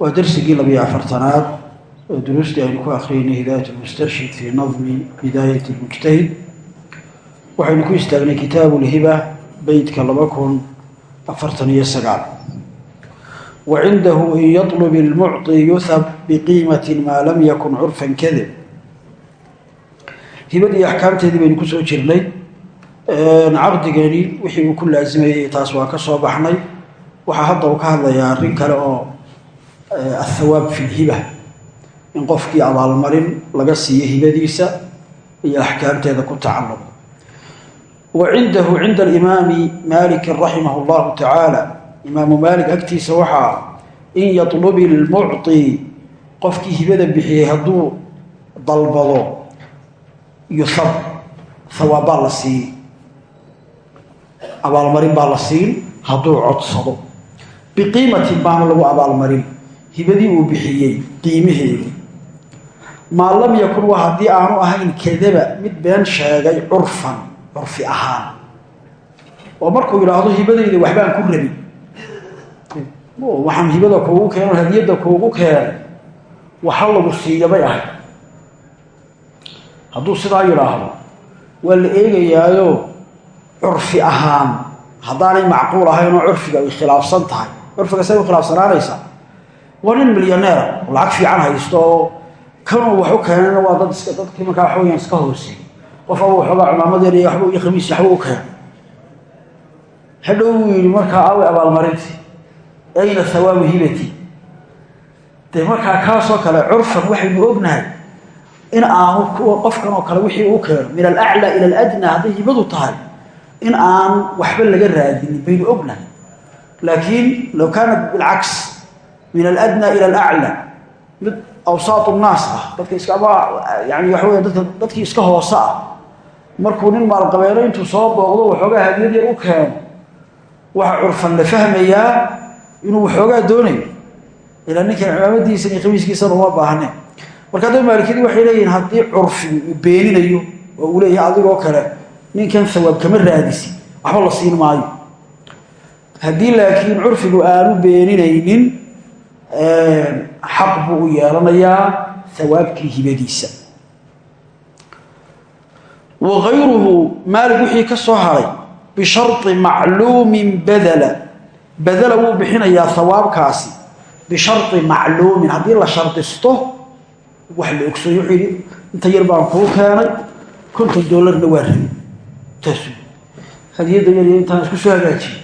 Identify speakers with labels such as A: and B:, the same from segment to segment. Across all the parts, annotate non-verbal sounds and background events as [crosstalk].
A: waa darsigii labiyo afartanaad oo duruustii aynu ku akriynay hidaayat lmustarshid fii nadmi hidaayat lmujtahid waxaynu ku istaagnay kitaabu lhiba beytka laba kun afartan iyo sagaal. Wa cindahu in yatlub ilmucطi yuhab biqiimati maa lam yakun curfan kadib hibadii axkaamteedii baynu ku soo jirnay caqdigani wixii uu ku laasimayay taas waa ka soo baxnay. Waxaa hadda uu ka hadlayaa arrin kale oo athawaab fi lhiba in qofkii abaalmarin laga siiyo hibadiisa iyo axkaamteeda ku tacalluq. Wa cindahu cinda alimaami maalikin raximah llahu tacaala. Imaamu maalik agtiisa waxaa in yatlubi lmucطi qofkii hibada bixiyey hadduu dalbado yuhab hawaab baa la siin abaalmarin baa la siin hadduu codsado. Biqiimatin baana lagu abaalmarin hibadii uu bixiyey qiimaheedii maa lam yakun waa haddii aanu ahayn kadaba mid been sheegay curfan curfi ahaan. Oo markuu yidhaahdo hibadayda waxbaan ku rabin. Waxaan hibada kuugu keeno hadiyadda kuugu keenay. Waxa lagu siiya bay ahayd. Hadduu sidaa yidhaahdo waa la eegayaayo curfi ahaan. Haddaanay macquul ahayn oo curfiga ay khilaafsan tahay. Curfiga say u khilaafsanaanaysaa waa nin milyaneera lacag fiican haysto oo kanuu wax u keenayna waa dadkii markaa waxa weyaan iska hooseeyey. Qof aba waxoogaa cumaamadeer iyo waxba iyo khamiis waxba u keenay. Hadhow wuu yidhi markaa aaway abaalmarintii ayna hawaabu hibati dee markaa kaasoo kale curfan waxaynu ognahay in aanu qofkan oo kale wixii u keeno min alaclaa ila aladnaa hadday hibadu tahay in aan waxba laga raadinin baynu ognahay. Laakiin low kaanat bilcaks min aladnaa ila alaclaa mid awsaat nnaas ah dadka iskama yani waxa weya dadka dadkii iska hoose ah markuu nin maalqabeeno intuu soo booqdo waxoogaa hadiyad yar u keeno waxa curfan la fahmayaa inuu waxoogaa doonayo ilaa ninkan cimaamadiisan iyo khamiiskiisan uma baahneen marka hadda maalikiyadii waxay leeyihiin haddii curfigu uu beeninayo oo uu leeyahay adigoo kale ninkan hawaab kama raadisi waxba la siin maayo haddii aanu beeninaynin xaq buu u yeelanayaa hawaabkii hibadiisa. Wa gayruhu maalig wixii ka soo haray bishari macluumin badala. Badala wuu bixinayaa hawaabkaasi bishari macluumin. Haddii la shardisto wax la ogsoy wuxuu yidhi inta yar baan kuu keenay konton doolarna waa rabi taasu hadiyadda yar iyo intaan isku soo hagaajiye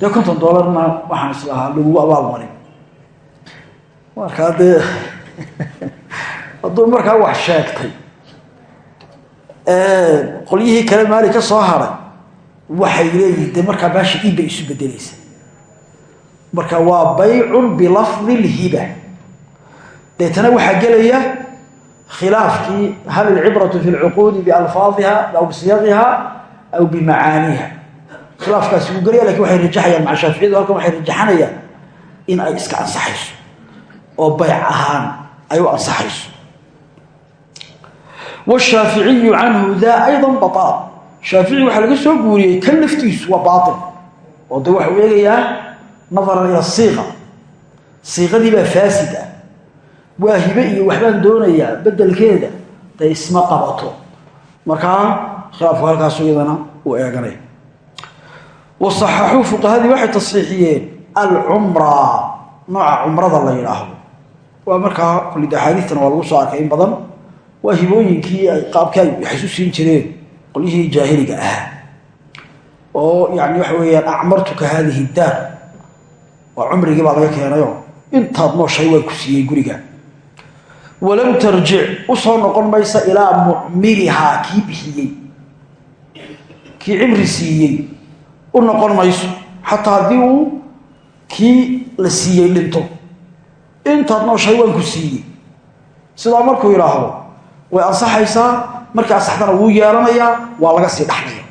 A: dee konton doolarna waxaan islahaa lagugu abaalmarin markaa dee [laughs] hadduu markaa wax sheegtay qolyihii kale maali ka soo haray waxay leeyihiin dee markaa bay isu bedelaysa marka waa baycun bilafdi lhiba. Deetana waxaa gelaya khilaafkii hal ilcibratu fi lcuquudi bialfaadiha aw bisiyaqiha aw bimacaaniha. Khilaafkaasi wuu gelaya laakiin waxay rajaxayaan maca shaaficiyadu halkan waxay rajaxanayaan in ay iska ansaxayso oo bayc ahaan ay u ansaxayso. Washaaficiyu canhu daa ayda baala shaafici waxaa laga soo guuriyey kan laftiisu waa baail oo de waxau eegayaa nadaran ila siiqa. Siiqadii baa faasid ah. Waa hibe iyo waxbaan doonayaa bedelkeeda day isma qabato. Markaa khilaafku halkaasu iyadana uu eeganaya wasaxaxuu fuqahadii waxay tasxiixiyeen alcumra. Nooca cumrada la yidhaahdo waa markaa kullid axaadiistana waa lagu soo arkay in badan waa hibooyinkii qaabkii ay waxaysu siin jireen qolyihii jaahiliga ahaa oo yani waxa weeyaan acmartuka haadihi daar. Waa cumrigii baa laga keenayo. Intaad nooshay waan ku siiyey guriga. Walam tarjic u soo noqon maysa ilaa mucmirihaa kii bixiyey. Kii cimri siiyey. U noqon mayso. Xataa haddii uu kii la siiyey dhinto intaad nooshahay waan ku siiyey. Sidaa markuu yidhaahdo way ansaxaysaa markii ansaxdana wuu yeelanayaa waa laga sii dhaxlaya.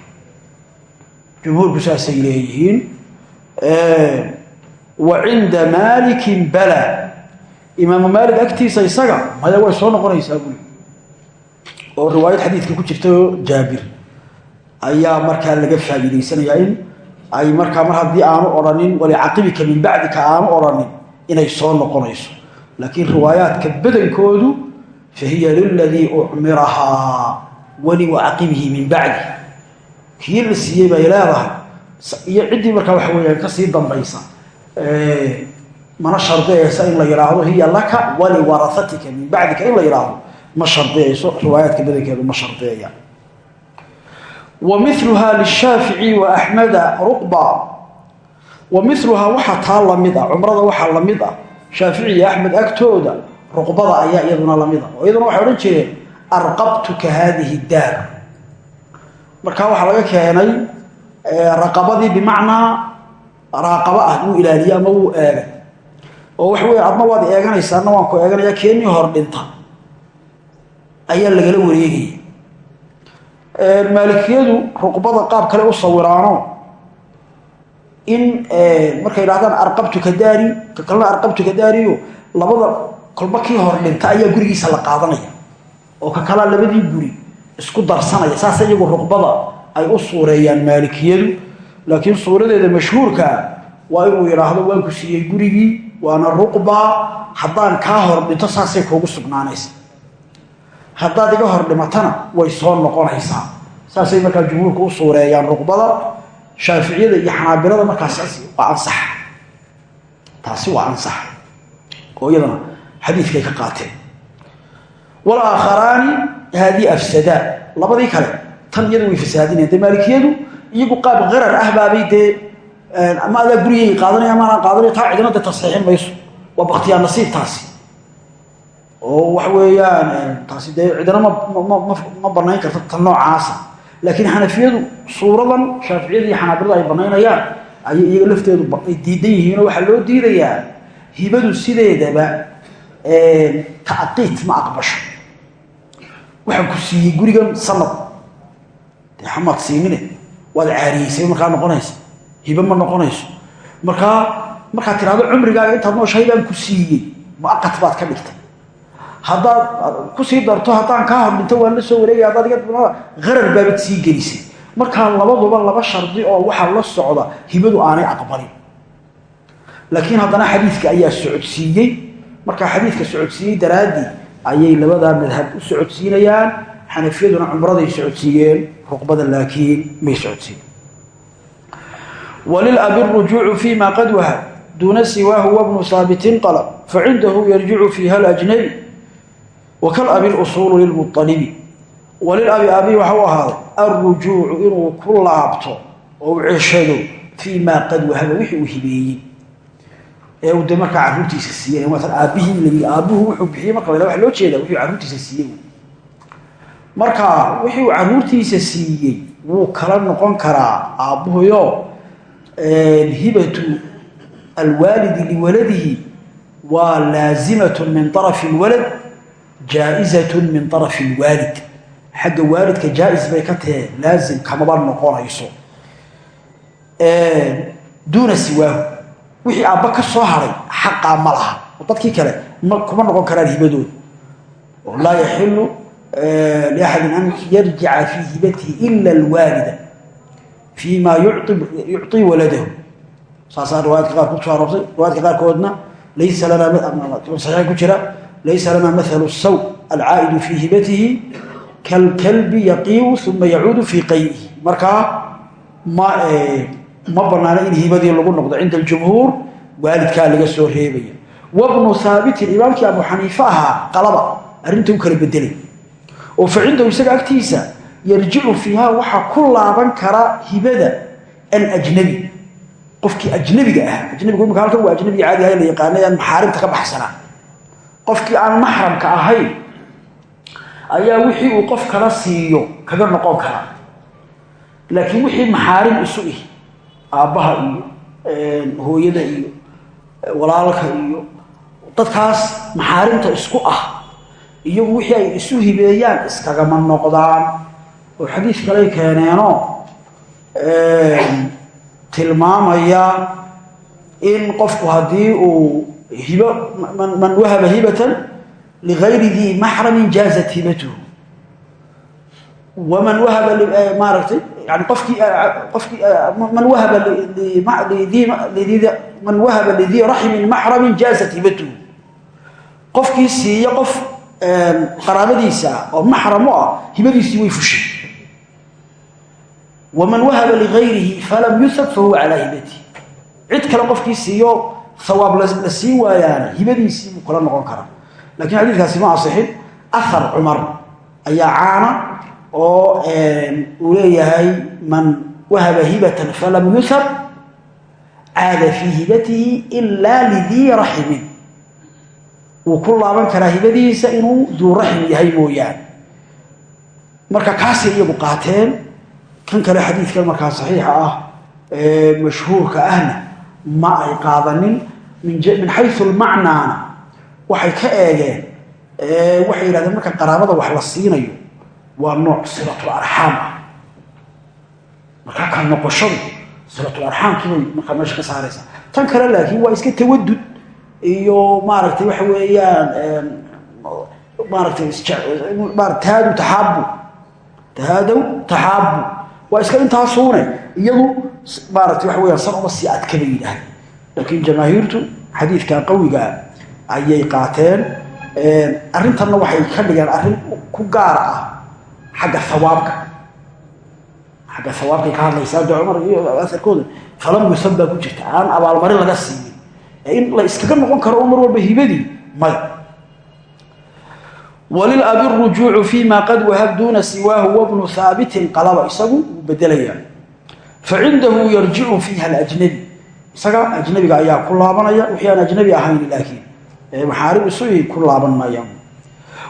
A: Jumhuurku saasay leeyihiin wa cinda maalikin bala. Imaamu maalik agtiisa isaga maya way soo noqonaysaa buli oo riwaayad xadiidka ku jirta oo jaabir ayaa markaa laga faa'iidaysanayaa in ay markaa mar haddii aanu odhanin walicaqibika min bacdika aanu odhanin inay soo noqonayso. Laakiin riwaayaadka badankoodu fa hiya liladii ucmirahaa waliwacaqibihi min bacdi. Kii la siiyey bay leedahay. Iyo ciddii markaa waxa weyaan ka sii dambaysa mana shardiyaysa in la yidhaahdo hiya laka waliwarahatika min bacdika in la yidhaahdo ma shardiyayso riwaayaadka badankeedu ma shardiyaya wa miluhaa lishaafici wa axmeda ruqba wa miluhaa waxaa taa la mid ah cumrada waxaa la mid ah. Shaafici iyo axmed agtooda ruqbada ayaa iyaduna la mid ah. Oo iyaduna waxay odhan jireen arqabtuka haadihi daar. Markaa waxaa laga keenay raqabadii bimacnaa raaqaba ah wuu ilaaliye ama wuu eegay. Oo waxa wey adna waad eeganaysaa adna waan ku eeganaya keenii hor dhinta ayaa lagala wareegaya maalikiyadu ruqbada qaab kale u sawiraano in markay idhahdaan arqabtuka daari ka kalena arqabtuka daariyo labada kolba kii hor dhinta ayaa gurigiisa la qaadanaya oo ka kalaa labadii guri isku darsanaya. Saas iyagu ruqbada ay u suureeyaan maalikiyadu laakiin suuradeeda mashhuurkaa waa inuu yidhaahdo waan ku siiyey gurigii waana ruqba haddaan kaa hor dhinto saasay kuugu sugnaanaysa. Haddaad iga hor dhimatana way soo noqonaysaa. Saasay markaa jumhuurka u suureeyaan ruqbada shaaficiyada iyo xanaabilada markaas waa ansax. Taasi waa ansax. Oo iyadana xadiidkay ka qaateen. Walaaakharaani haadii afsadaa labadii kale tan iyadu way fasaadineen dee maalikiyadu iyagu qaab qarar ah baabay dee ama adaa gurigay qaadanaya amaanaan qaadanaya taa cidina dee tasxiixin mayso. Waa baktiyaa nasiib taasi. Oo waxa weeyaan taasi dee cidina ma banayn karto tan noocaasa laakiin xanafiyadu suuradan shaaficiyada iyo xanaabilada ay banaynayaan ayay iyaga lafteedu diidan yihiinoo waxaa loo diidayaa hibadu sideedaba taqiit ma aqbasho. Waxaan ku siiyey gurigan sanad. Dee xamaad siinine waad caariyeysay markaa noqonaysa hibe ma noqonayso. Markaa markaad tiraahdo cumrigaaga intaad nooshahay baan ku siiyey. Muaqat baad ka dhigtay haddaad ku sii darto haddaan kaa hor dhinto waan la soo wareegaya haddaad iga qarar baabad sii gelisay. Markaa labaduba laba shardi oo waxaa la socda hibadu aanay aqbalin. Laakiin haddana xadiidka ayaa socodsiiyey. Markaa xadiidka socodsiiyey daraaddii ayay labadaa madhab u socodsiinayaan. Xanafiyaduna cumraday socodsiiyeen ruqbada laakiin may socodsiiyen wlilabi rujuucu fi ma qad wahab duuna siwaahu wabnu haabitin qalb facindahu yarjicu fiiha alajnabi wakalabi lusuulu lilmualibi walilabi abi waxa u ahaaday alrujuucu inuu ku laabto oo u ceshado fii maa qad wahaba wixii uu hibeeyey ee uu de markaa caruurtiisa siiyey wuxuu bixiyey marka wa loo jeeda wixii caruurtiisa siiyey marka wixii uu caruurtiisa siiyey wuu kala noqon karaa aabbuhuyo hibatu alwaalidi liwaladihi waa laazimat min arafi lwalad jaa-izat min arafi lwaalid xagga waalidka jaa-is bay ka tahe laazim kamaba noqonayso. Duuna siwaahu. Wixii aabba ka soo haray xaqaa ma laha. Dadkii kale kuma noqon karaan hibadooda oo laa yaxilu liaxadin an yarjica fii hibatihi ila alwaalida fii ma yucطi waladahu. Saasaa riwaayadka qaar ku soo aroortay riwaayadka qaarkoodna laysa lanaa saxiix ku jira laysa lanaa mahalu saw alcaa'idu fii hibatihi kalkalbi yaqiiu uma yacuudu fii qay'ihi markaa ma ma banaano in hibadii lagu noqdo cinda aljumhuur waalidkaa laga soo reebaya wabnu haabitin imaamkii abu xaniife ahaa qalaba arrinta u kala bedelay oo fa cindahu isaga agtiisa yarjicu fiiha waxaa ku laaban kara hibada alajnabi qofkii ajnabiga ah ajnabigu imika halkan waa ajnabiga caadi ahay la yaqaanay aan maxaarimta ka baxsanaa qofkii aan maxramka ahayn ayaa wixii uu qof kala siiyo kaga noqon karaa. Laakiin wixii maxaarim isu ih aabbaha iyo hooyada iyo walaalka iyo dadkaas maxaarimta isku ah iyagu wixii ay isu hibeeyaan iskagama noqdaan. Oo xadiis kaley keeneenoo tilmaamaya in qofku haddii uu man wahaba hibatan ligayri dii maxramin jaazat hibatuhu waman wahaba maaragtay yani qofkii qofkii man wahaba man wahaba lidii raxmin maxramin jaazat hibatuhu qofkii siiya qof qaraabadiisa ah oo maxram u ah hibadiisii way fushay waman wahaba ligayrihi falam yusab fahuwa calaa hibatihi cid kale qofkii siiyo hawaab la sii waayaana hibadiisii buu kula noqon karaa lakiin xadiidkaasi ma asixin. Ahar cumar ayaa caana oo uu leeyahay man wahaba hibatan falam yusab caada fii hibatihi ilaa lidii raximin. Wuu ku laaban karaa hibadiisa inuu duu raxim yahay mooyaane. Marka kaasay iyagu qaateen kan kale xadiidkan markaa saxiixa ah mashhuurka ahna ma ay qaadanin min xayu lmacnaana waxay ka eegeen waxay yidhahdeen marka qaraabada wax la siinayo waa nooc silatul arxaam ah. Markaa ka noqoshadu silatul arxaamkiibay markaa meesha ka saaraysaa. Tan kale laakiin waa iska tawadud iyo maaragtay waxa weeyaan maaratay tahaadu taxaabu tahaadow taxaabu waa iska intaasuune iyadu maaratay waxa weyaan san uma sii adkaba laakiin jamaahiirtu xadiidka qawigaa ayay qaateen. Arrintanna waxay ka dhigeen arrin ku gaar ah xagga hawaabka xagga hawaabkay ka hadlaysaa de cumar iyo aarkooda falam yusab baa ku jirta. Aan abaalmarin laga siinin. In la iskaga noqon karo mar walba hibadii maya wlilabi rujuucu fi ma qad wahab duuna siwaahu wabnu haabitin qalaba. Isagu facindahu yarjicu fiiha alajnabi isaga ajnabiga ayaa ku laabanaya wixii aan ajnabi ahayn laakiin maxaarim isuy ku laaban maayaan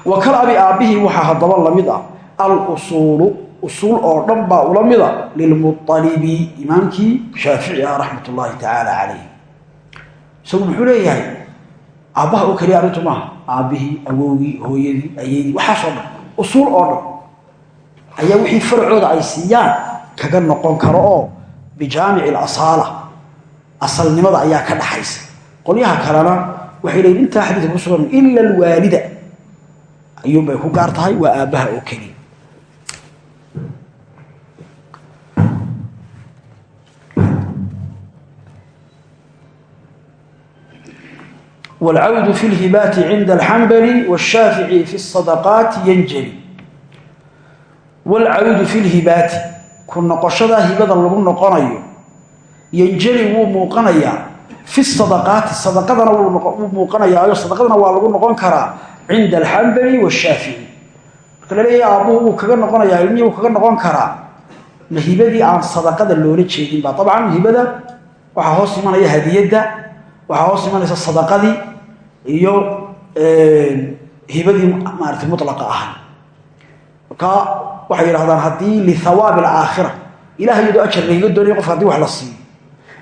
A: wa kal abi aabbihii waxaa haddaba la mid ah alusuulu usuul oo dhan baa ula mida lilmualibi imaamkii shaafici ah raxmat ullaahi tacaala calayh isagu muxuu leeyahay aabbaha oo keliya arrintu maaha aabbihii awowgii hooyadii ayeydii waxaasoo dhan usuul kaga noqon karo oo bijaamici alasaala asalnimada ayaa ka dhaxaysa. Qolyaha kalena waxay leeyiin intaa xadiidka ku sugan ila alwaalida. Ayuunbay ku gaar tahay waa aabbaha oo keliya wlcawdu fi lhibaati cinda alxambali washaafici fi sadaqaati yanjali. Wlcawdu fi lhibaati ku noqoshada hibada lagu noqonayo yanjali wuu muuqanayaa fi sadaqaati sadaqadana wuu muuqanayaa sadaqadana waa lagu noqon karaa cinda alxambali washaafici marka la leeyahay aabbuhu wuu kaga noqonayaa ilmihii kaga noqon karaa. Ma hibadii aan sadaqada loola jeedin ba dabcan hibada waxaa hoos imanaya hadiyadda waxaa hoos imanaysa sadaqadii iyo hibadii maarata mulaqa ahay marka waxay yiraahdaan haddii li thawab al-aakhirah ilaahay yadu ajr leeyo doonay qof haddii wax la siiyo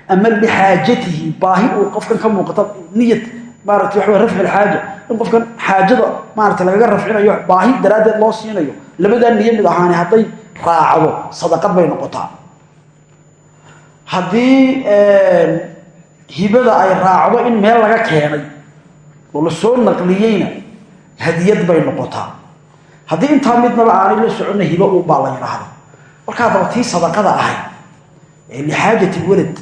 A: ama li haajatihi baahi uu qofkan ka muuqato niyad maartay wax rafci al-haaja in qofkan haajada maartay laga rafcinayo baahi daraadeed loo siinayo labadan niyad mid ahaan haday raacdo sadaqad bay noqotaa. Hadii hibada ay raacdo in meel laga keenay oo la soo naqliyeyna hadiyad bay noqotaa haddii intaa midnaba aanay la soconna hibo u baa la yidhaahda markaa daba tii sadaqada ahayd ee lixaajati walad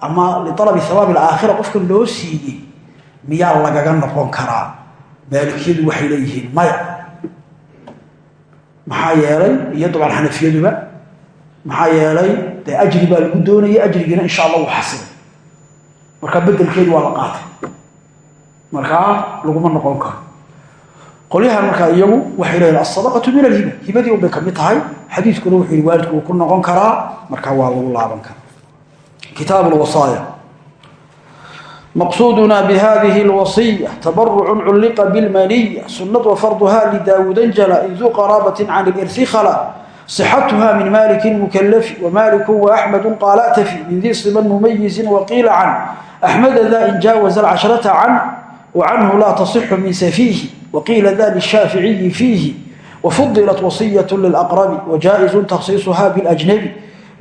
A: ama lialabi hawaabi alaakhira qofka loo siiyey miyaa lagaga noqon karaa? Maalikiyadu waxay leeyihiin maya maxaa yeelay iyo dabcan xanafiyaduba maxaa yeelay ajri baa lagu doonaya ajrigiina insha allah uu xasilay markaa bedelkeedu waa la qaatay. Markaa laguma noqon karo qolyahan markaa iyagu waxay leeyiin asadaqatu min alhiba hibadii unbay ka mid tahay. Xadiidkuna wuxuu yihi waalidku uu ku noqon karaa. Markaa waa lagu laaban karaa. Kitaab lwasaaya maqsuuduna bihadihi alwasiya tabarucun culliqa bilmaniya sunad wafarduha lidaawuudan jala idu qaraabatin can ilirsi khala صxatuha min malikin mukalafi wamaliku waaxmedu qaalaatafi min di siban mumayizin waqiila can axmeda da in jaawaza alcashrata can وعنه لا تصح من سفيه وقيل ذا للشافعي فيه وفضلت وصية للأقرب وجائز تخصيصها بالأجنبي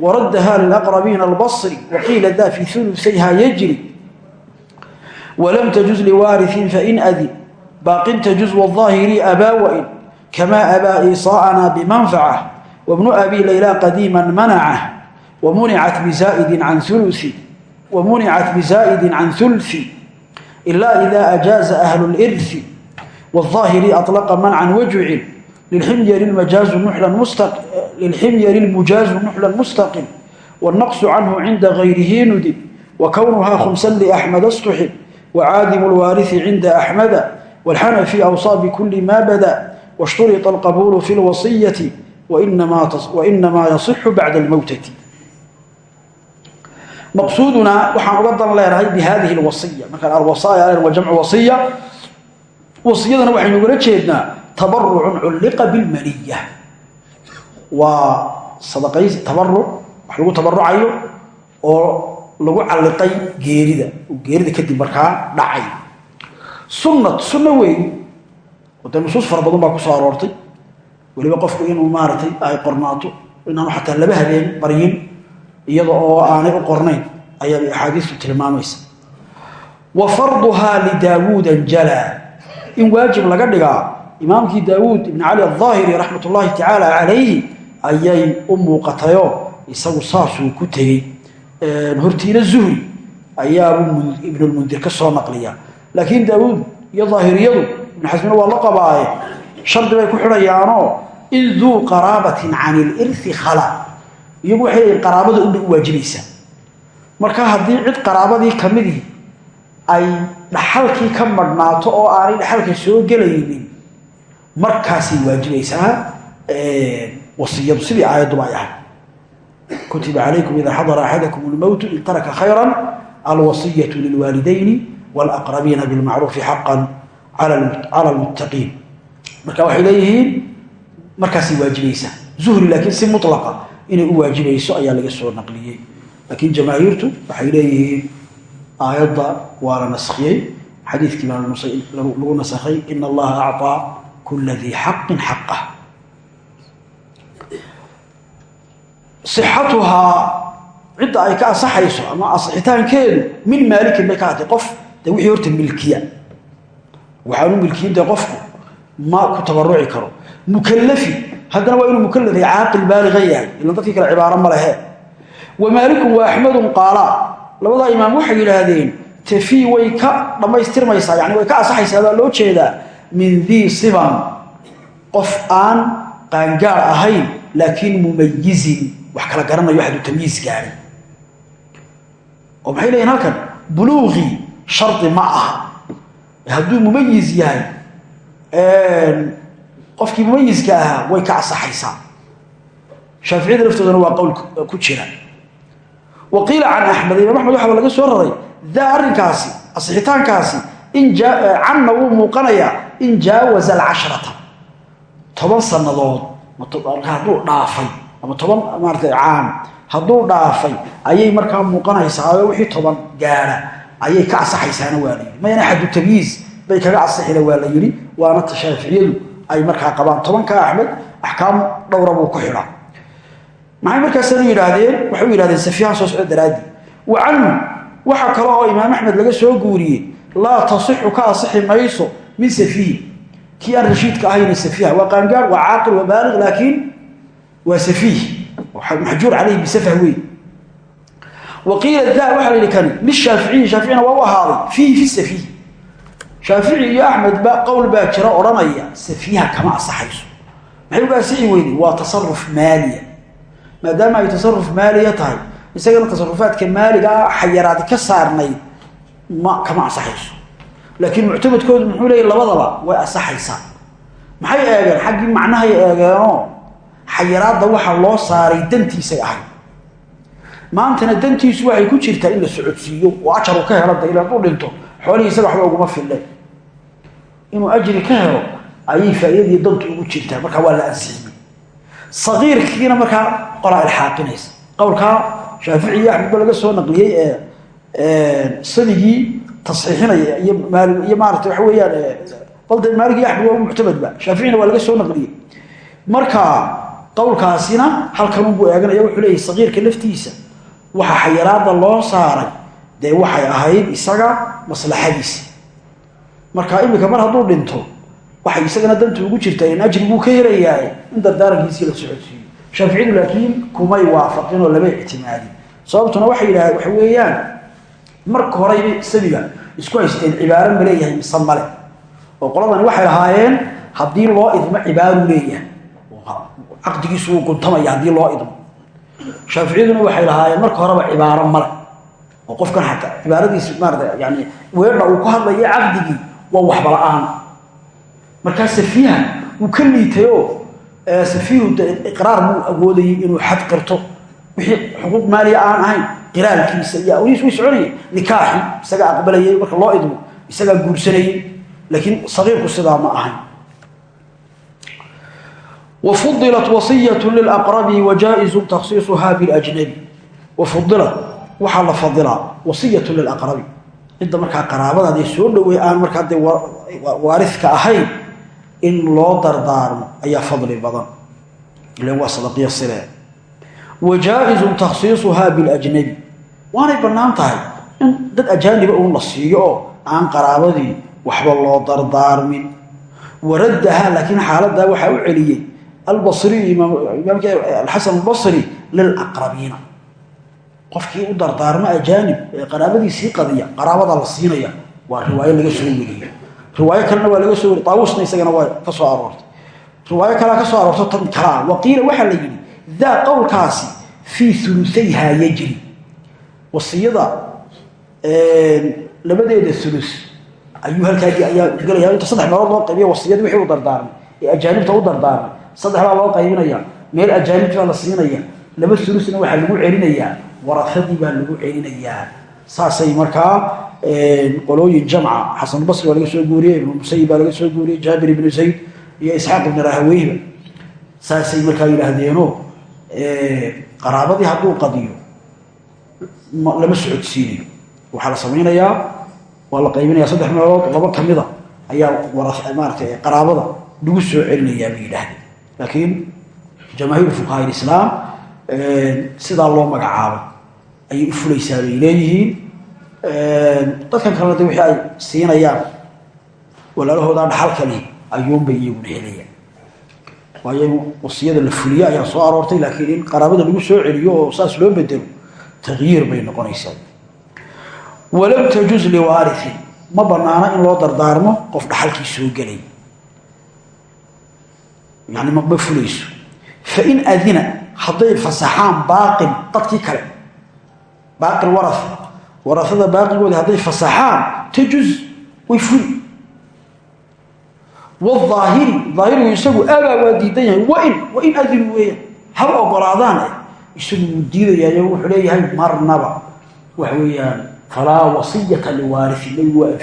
A: وردها للأقربين البصري وقيل ذا في ثلثيها يجري ولم تجز لوارث فإن أذن باق تجز والظاهر أبا وإن كما أبا إيصاءنا بمنفعة وابن أبي ليلى قديما منعه ومنعت بزائد عن ثلث ومنعت بزائد عن ثلث إلا إذا أجاز أهل الإرث والظاهر أطلق منعا وجعل للحمير المجاز نحلا مستق للحمير المجاز نحلا مستقل والنقص عنه عند غيره ندب وكونها خمسا لأحمد اصطحب وعادم الوارث عند أحمد والحنفي أوصى بكل ما بدا واشترط القبول في الوصية وإنما, وإنما يصح بعد الموتة maqsuuduna waxaan uga dan leenahay bi hadihi alwasiya. Markaan alwasaaya len waa jamcu wasiya wasiyadana waxaynu ugala jeednaa tabarucun culliqa bilmaniya waa sadaqaysi tabaruc wax lagu tabarucayo oo lagu calliqay geerida. Oo geerida kadib markaa dhacay. Sunnad sunna weyn. Oo dee nusuus fara badan baa ku soo aroortay. Weliba qofku inuu maaragtay ay qornaato inaanu xataa laba habeen baryin iyada oo aanay u qornayn ayaabay axaadiistu tilmaamaysa. Wa farduhaa lidaawuuda jala. In waajib laga dhigaa imaamkii daawuud ibn cali aلظaahiri raxmat ullaahi tacaala calayhi ayay u muuqatayo isagu saasuu ku tegey. Hortiina zuhri ayaabuu ibnulmundir ka soo naqliya laakiin daawuud iyo daahiriyadu ibnu xasmina waa la qabaaye shardi ku xidhayaanoo in duu qaraabatin can ilirhi khala iyagu waxay leeyiin qaraabada unbay u waajibaysaa marka haddii cid qaraabadii ka midii ay dhaxalkii ka madhnaato oo aanay dhaxalka soo gelaynin markaasay waajibaysaa wasiyadu sidii aayadduba ay ahay kutiba calaykum ida xadara axadakum lmowtu in taraka khayra alwasiyatu lilwaalidayni wاlaqrabiina bilmacruufi xaqan cala lmuttaqiin marka waxay leeyihiin markaasay waajibaysaa zuhri laakiin si mulaqa inay u waajibayso ayaa laga soo naqliyey. Laakiin jamaahiirtu waxay leeyihiin aayadda waa la naskiyey xadiidkii baa lagu nasakhay ina allaha acطaa kula dii xaqin xaqah صixatuhaa cidda ay ka asaxayso ama asixitaankeedu min maalikin bay ka hatay qof de wixii horta milkiya. Waxaanu milkiyin dee qofku ma ku tabaruci karo. Mukalafi haddana waa inuu mukalaf yahay caaqil baaliga yahay. Ilan dadkii kale cibaaro ma lehe wa maalikun wa axmedun qaala. Labadaa imaam waxay yidhaahdeen tafii way ka dhammaystirmaysaa. Yani way ka asaxaysaa baa loo jeedaa min dii siban qof aan qaangaar ahayn laakiin mumayizin wax kala garanayo waxadu tamyiis gaadhay oo maxay leeyihiin halkan buluuqii shardi ma aha. Hadduu mumayiz yahay qofkii mumayiska ahaa way ka asaxaysaa shaaficiyada laftoodana waa qowl ku jira. Wa qiila can axmed imaam axmed laga soo raray daa arrinkaasi asixitaankaasi canna wuu muuqanayaa in jaawaza alcashrata toban sannadood hadduu dhaafay ama toban maarata caam hadduu dhaafay ayay markaa muuqanaysaa oo wixii toban gaadha ayay ka asaxaysaana waa la yidhi. Mayna axadu tamyiiz bay kaga asaxina waa la yidhi waana ta shaaficiyadu ay markaa qabaan tobanka axmed axkaam dhowra buu ku xidhaa. Maxay markaasana yidhaahdeen? Waxay u yidhahdeen safiihan soo socdo daraaddii wa canhu kale oo imaam axmed laga soo guuriyey laa tasixu ka asixi mayso min safiih kii aan rashiidka ahayna safiiha waa qaangaar waa caaqil waa baalig laakiin waa safiih maxjuur calayhi bisafah wey wa qiila da waxaa la yidhi kani lishaaficiyi shaaficina waa u ahaaday fiihi fi safiih shaafici iyo axmedba qowl baa jira odhanaya safiiha kama asaxayso maxay uga asixi weyday waa tasaruf maaliya. Maadaama ay tasaruf maaliya tahay isagana tasarufaadka maaligaa xayaraadi ka saarnayd ma kama asaxayso laakiin muctamadkoodu muxuu leeyay labadaba way asaxaysaa maxay eegeen? Xaggii macnahay eegeenoo xayaraadda waxaa loo saaray dantiisay ahay maantana dantiisu waxay ku jirtaa in la socodsiiyo oo ajar uu ka helo da ilaan u dhinto xoolihii isaga waxba uguma filleen inuu ajri ka helo ayay faa'iidadii dantu ugu jirtaa. Markaa waa la ansixiyey sagiirkiina markaa qolaa ilxaaqinaysa qowlkaa shaafici iyo axmed laga soo naqliyey ee sadigii tasxiixinaya iyo maarata waxa weeyaan balde maalig iyo axmed waa muctamadba shaaficina waa laga soo naqliyey. Marka qowlkaasina halkanunbuu eeganaya wuxuu leeyahy sagiirka laftiisa waxa xayiraada loo saaray dee waxay ahayd isaga maslaxadiisa marka iminka mar hadduu dhinto waxay isagana danta ugu jirtaa in ajriguu ka helayaa in dardaarankiisii la socodsiiyo. Shaaficiyadu laakiin kumay waafaqin oo lama sababtuna waxay yidhahdeen waxa weeyaan marka horeyba sabiga isku haysteen cibaaro ma leeyahay mise male oo qoladani waxay lahaayeen haddii loo idmo cibaaruu leeyahay. Caqdigiisu wuu guntamaya haddii loo idmo. Shaaficiyaduna waxay lahaayeen marka horeba cibaaro male oo qofkan xataa cibaaradiisi maarata yani weedha uu ku hadlayo caqdigii waa waxba la'aan. Markaa safiihan wuu ka liitayoo safiihu iqraar inuu xad qirto wixii xuquuq maaliya aan ahayn qiraalkiisa iyo awniis way soconayay. Nikaaxi isagaa aqbalayay marka loo idmo isagaa guursanayay. Laakiin sagiirku sidaa ma ahayn. Wafudilat wasiyatu lilaqrabi wajaa-izu takhsiisuha biljnabi wafudilat waxaa la fadilaa cidda markaa qaraabada hadday soo dhowey aan markaa de waaridka ahayn in loo dardaarmo ayaa fadli badan. Ilan waa sadaqiyo silee wa jaa-izun takhsiisuhaa biljnabi waanay bannaan tahay in dad ajaaniba uun la siiyo oo aan qaraabadii waxba loo dardaarmin. Waraddahaa laakiin xaaladaa waxaa u celiyey albasriy imaamka alxasan albasri lilaqrabiina qofkii u dardaarmo ajaanib ee qaraabadiisii qadiya qaraabada la siinaya waa riwaayo laga soo weriye riwaayo kalena waa laga soo weriy taawusna isagana waa ka soo aroortay. Riwaayo kalea ka soo aroorto tan kalaa waqiila waxaa la yidhi daa qowlkaasi fii uluayhaa yajri. Wasiyada labadeeda ulus ayuu halkaagii ayaa gelaya inta saddex meelood loo qaybiya wasiyadii wixii u dardaarmay ee ajaanibta u dardaarmay saddex baa loo qaybinaya meel ajaanibta baa la siinaya laba ulusna waxaa lagu celinayaa warafadii baa lagu celinayaa saasay markaa qolooyin jamca xasanulbasri baa laga soo guuriyey ibnu musayib baa laga soo guuriyey jaabir ibnu zayd iyo isxaaq ibnu rahaweyba saasay markaa yidhaahdeeno qaraabadii hadduu qadiyo lama socodsiinayo. Waxaa la samaynayaa waa la qaybinaya saddex meelood laba kamida ayaa maarata qaraabada lagu soo celinayaa bay yidhaahdeen. Laakiin jamaahiir fuqahaa islaam sidaa loo magacaabay ayay u fulaysaa bay leeyihiin dadkan kalena de wixii ay siinayaan walaalahoodaa dhaxalkani ayuunbay iyaguna helayaan. Waayo in la fuliyo ayaa soo aroortay laakiin in qaraabada lagu soo celiyo oo saas loo bedelo takyiir bay noqonaysaa. Walam tajuz liwaariin ma banaano in loo dardaarmo qof dhaxalkii soo gelay. Yani ma fulayso. Fain adina hadday fasaxaan baaqin dadkii kale baaqi wara warasada baaqigoodi hadday fasaxaan tajuz way fuli waaahiri aahirigu isagu abaa waa diidan yahay. Wain wain adinu weeyaan. Hal ogolaadaan eh isagu wuu diidayaayo wuxuu leeyahay marnaba. Waxa weeyaan falaa wasiyata liwaariin nabigu waa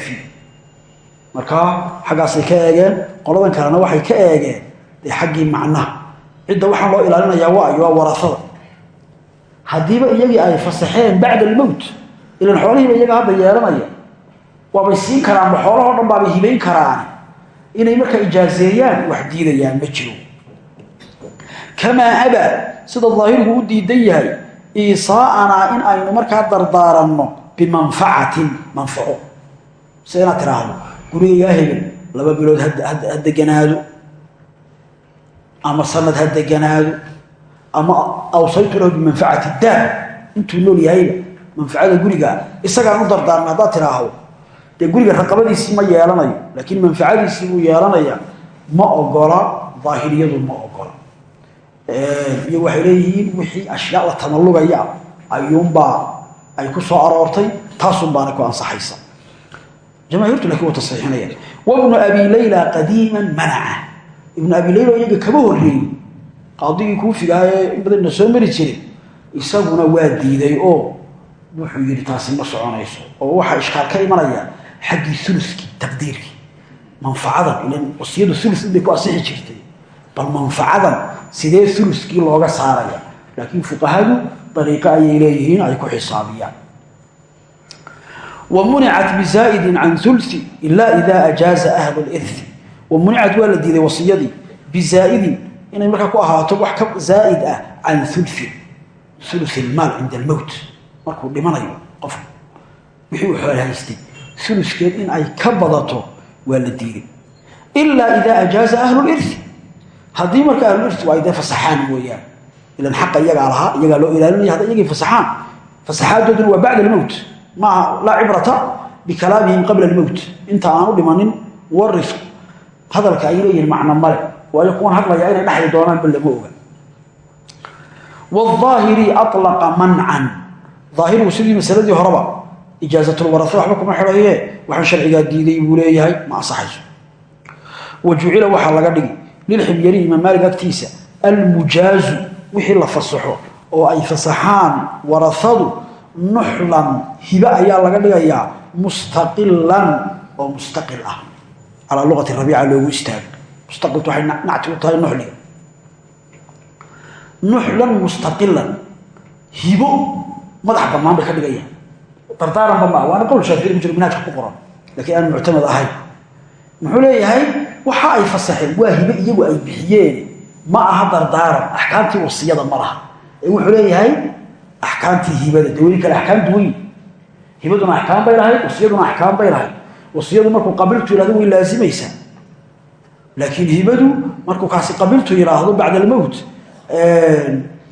A: markaa xaggaasay ka eegeen qoladan kalena waxay ka eegeen dee xaggii macnaha. Cidda waxaan loo ilaalinayaa waayo waa warasada haddiiba iyagii ay fasaxeen bacda almowt ilan xoolihiiba iyaga hadda yeelanaya. Waabay siin karaanba xoolahoo dhan baabay hibayn karaan. Inay markaa ijaazeeyaan wax diidayaan ma jiro. Kamaa abaa sida daahirku u diidan yahay iisaa'anaa in aynu markaa dardaaranno bimanfacatin manfaco. Sida inaad tiraahdo gurigayaa hebel laba bilood ha deganaado ama sanad ha deganaado ama awsaytu lahu bimanfacati daar intuu nool yahayba manfacada guriga isagaan u dardaarmay haddaad tiraahdo dee guriga raqabadiisii ma yeelanayo laakiin manfacadiisii buu yeelanaya ma ogola daahiriyadu ma ogola. Iyo waxay leeyihiin wixii ashyaada tamallugaya ayuunbaa ay ku soo aroortay taasun baana ku ansaxaysa. Jamaahiirtu lakiin waa tasxiixinayaan. Wabnu abi layla qadiiman manaca. Ibnu abi layla iyaga kama horreeyey qaadigii kuufigaaye in badanna soo mari jiray isaguna waa diiday oo wuxuu yidhi taasi ma soconayso. Oo waxaa ishkaal ka imanaya xaggii uluskii taqdiirkii. Manfacadan ilan wasiyadu ulus inbay ku asixi jirtay. Bal manfacadan sidee uluskii looga saaraya? Laakiin fuqahadu dariiqo ayay leeyihiin ay ku xisaabiyaan. Wa municat bizaa'idin can uli ilaa idaa ajaaza ahlu liri wa municat waa la diiday wasiyadii inay markaa ku ahaato wax ka zaa'id ah can ulin ulu ilmaal cinda almowt markuu dhimanayo qofku wixii uu xool haystay uluskeed in ay ka badato waa la diiday. Ilaa idaa ajaaza ahlu liri haddii marka ahlulirti waa dee fasaxaan mooyaan ilan xaqa iyagaa lahaa iyagaa loo ilaalinaya hadday iyagii fasaxaan fasaxaadooduna waa bacda almowt maaha laa cibrata bikalaamihim qabla almowt inta aanu dhimanin waris hadalka ay leeyihiin macno male waayo kuwan hadlaya inay dhexli doonaanba lama oga wاaahiri alaqa mancan aahirgu sidii masaladii horeba ijaazatulwarasa waxba kuma xidhaye waxaan sharcigaa diiday buu leeyahay ma asaxayso wa jucila waxaa laga dhigi lilximyari imaam maalig agtiisa almujaazu wixii la fasaxo oo ay fasaxaan warasadu nuxlan hibe ayaa laga dhigayaa mustaqilan oo mustaqil ah. Calaa luqati rabiica mustaqiltu waxay nacti u tahay nuxliga nuxlan mustaqilan hibo madax bannaan bay ka dhigayaan dardaaranba maa waana qowl shaafici ku jiro minhaajka ku qoran laakiin aan muctamad ahayn muxuu leeyahay waxa ay fasaxeen waa hibe iyagu ay bixiyeen ma aha dardaaran axkaamtii wasiyada ma laha ee wuxuu leeyahay axkaamtii hibada dawooyin kale axkaam duwayn hibaduna axkaam bay lahayd wasiyaduna axkaam bay lahayd laakiin hibadu markuu kaasi qabiltu yidhaahdo bacda almowt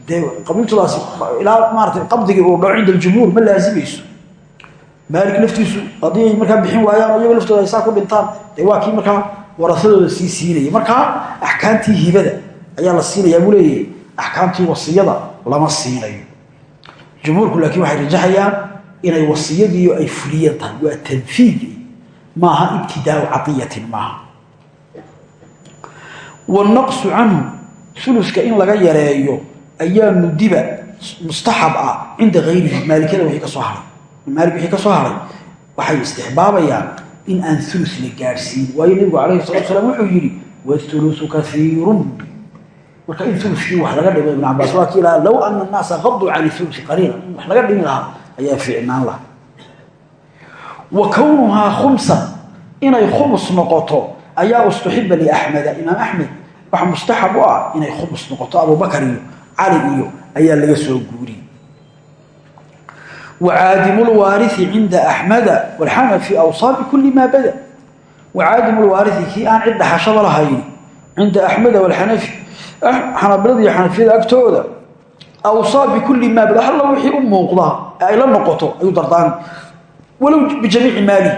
A: dee qabiiltoodaasi ilaa maarata qabdigii uu dhaco cinda aljumhuur ma laazimayso maalik laftiisu haddii ay markaa bixin waayaan iyago laftooda ay saa ku dhintaan dee waa kii markaa warasadooda sii siinaya markaa axkaamtii hibada ayaa la siinayaa buu leeyahay axkaamtii wasiyada lama siinayo. Jumhuurku laakiin waxay rajaxayaan inay wasiyadiiyo ay fuliyan tahay waa tanfiid maaha ibtidaau cadiyatin maaha wanaqsu canhu uluska in laga yareeyo ayaa nudiba mustaxab ah cinda hayrihi maalikada wixii ka soo haray maalik wixii ka soo haray waxay istixbaabayaan in aan ulus la gaadhsiin waayo nebigu calayhi salatu salaam wuxuu yidhi waulusu kaiirun marka in uluskii wax laga dhimo ibn cabaas waa kii lahaa low ana annaasa qaduu cani ulusi qaliilan in wax laga dhimi lahaa ayaa fiicnaan laha wa waxa mustaxab u ah inay khumus noqoto. Abubakar iyo cali iyo ayaa laga soo guuriyey wacaadimu lwaarii cinda axmeda walxanafi awsaa bikuli maa bada. Wacaadimu lwaarii kii aan cid dhaxashaba lahayn cinda axmeda walxanafi xanabilada iyo xanafiyada agtooda awsaa bikulli maa bada. Halla wixii u muuqda ee ay la noqoto ayuu dardaarmi walow bijamiici maalihi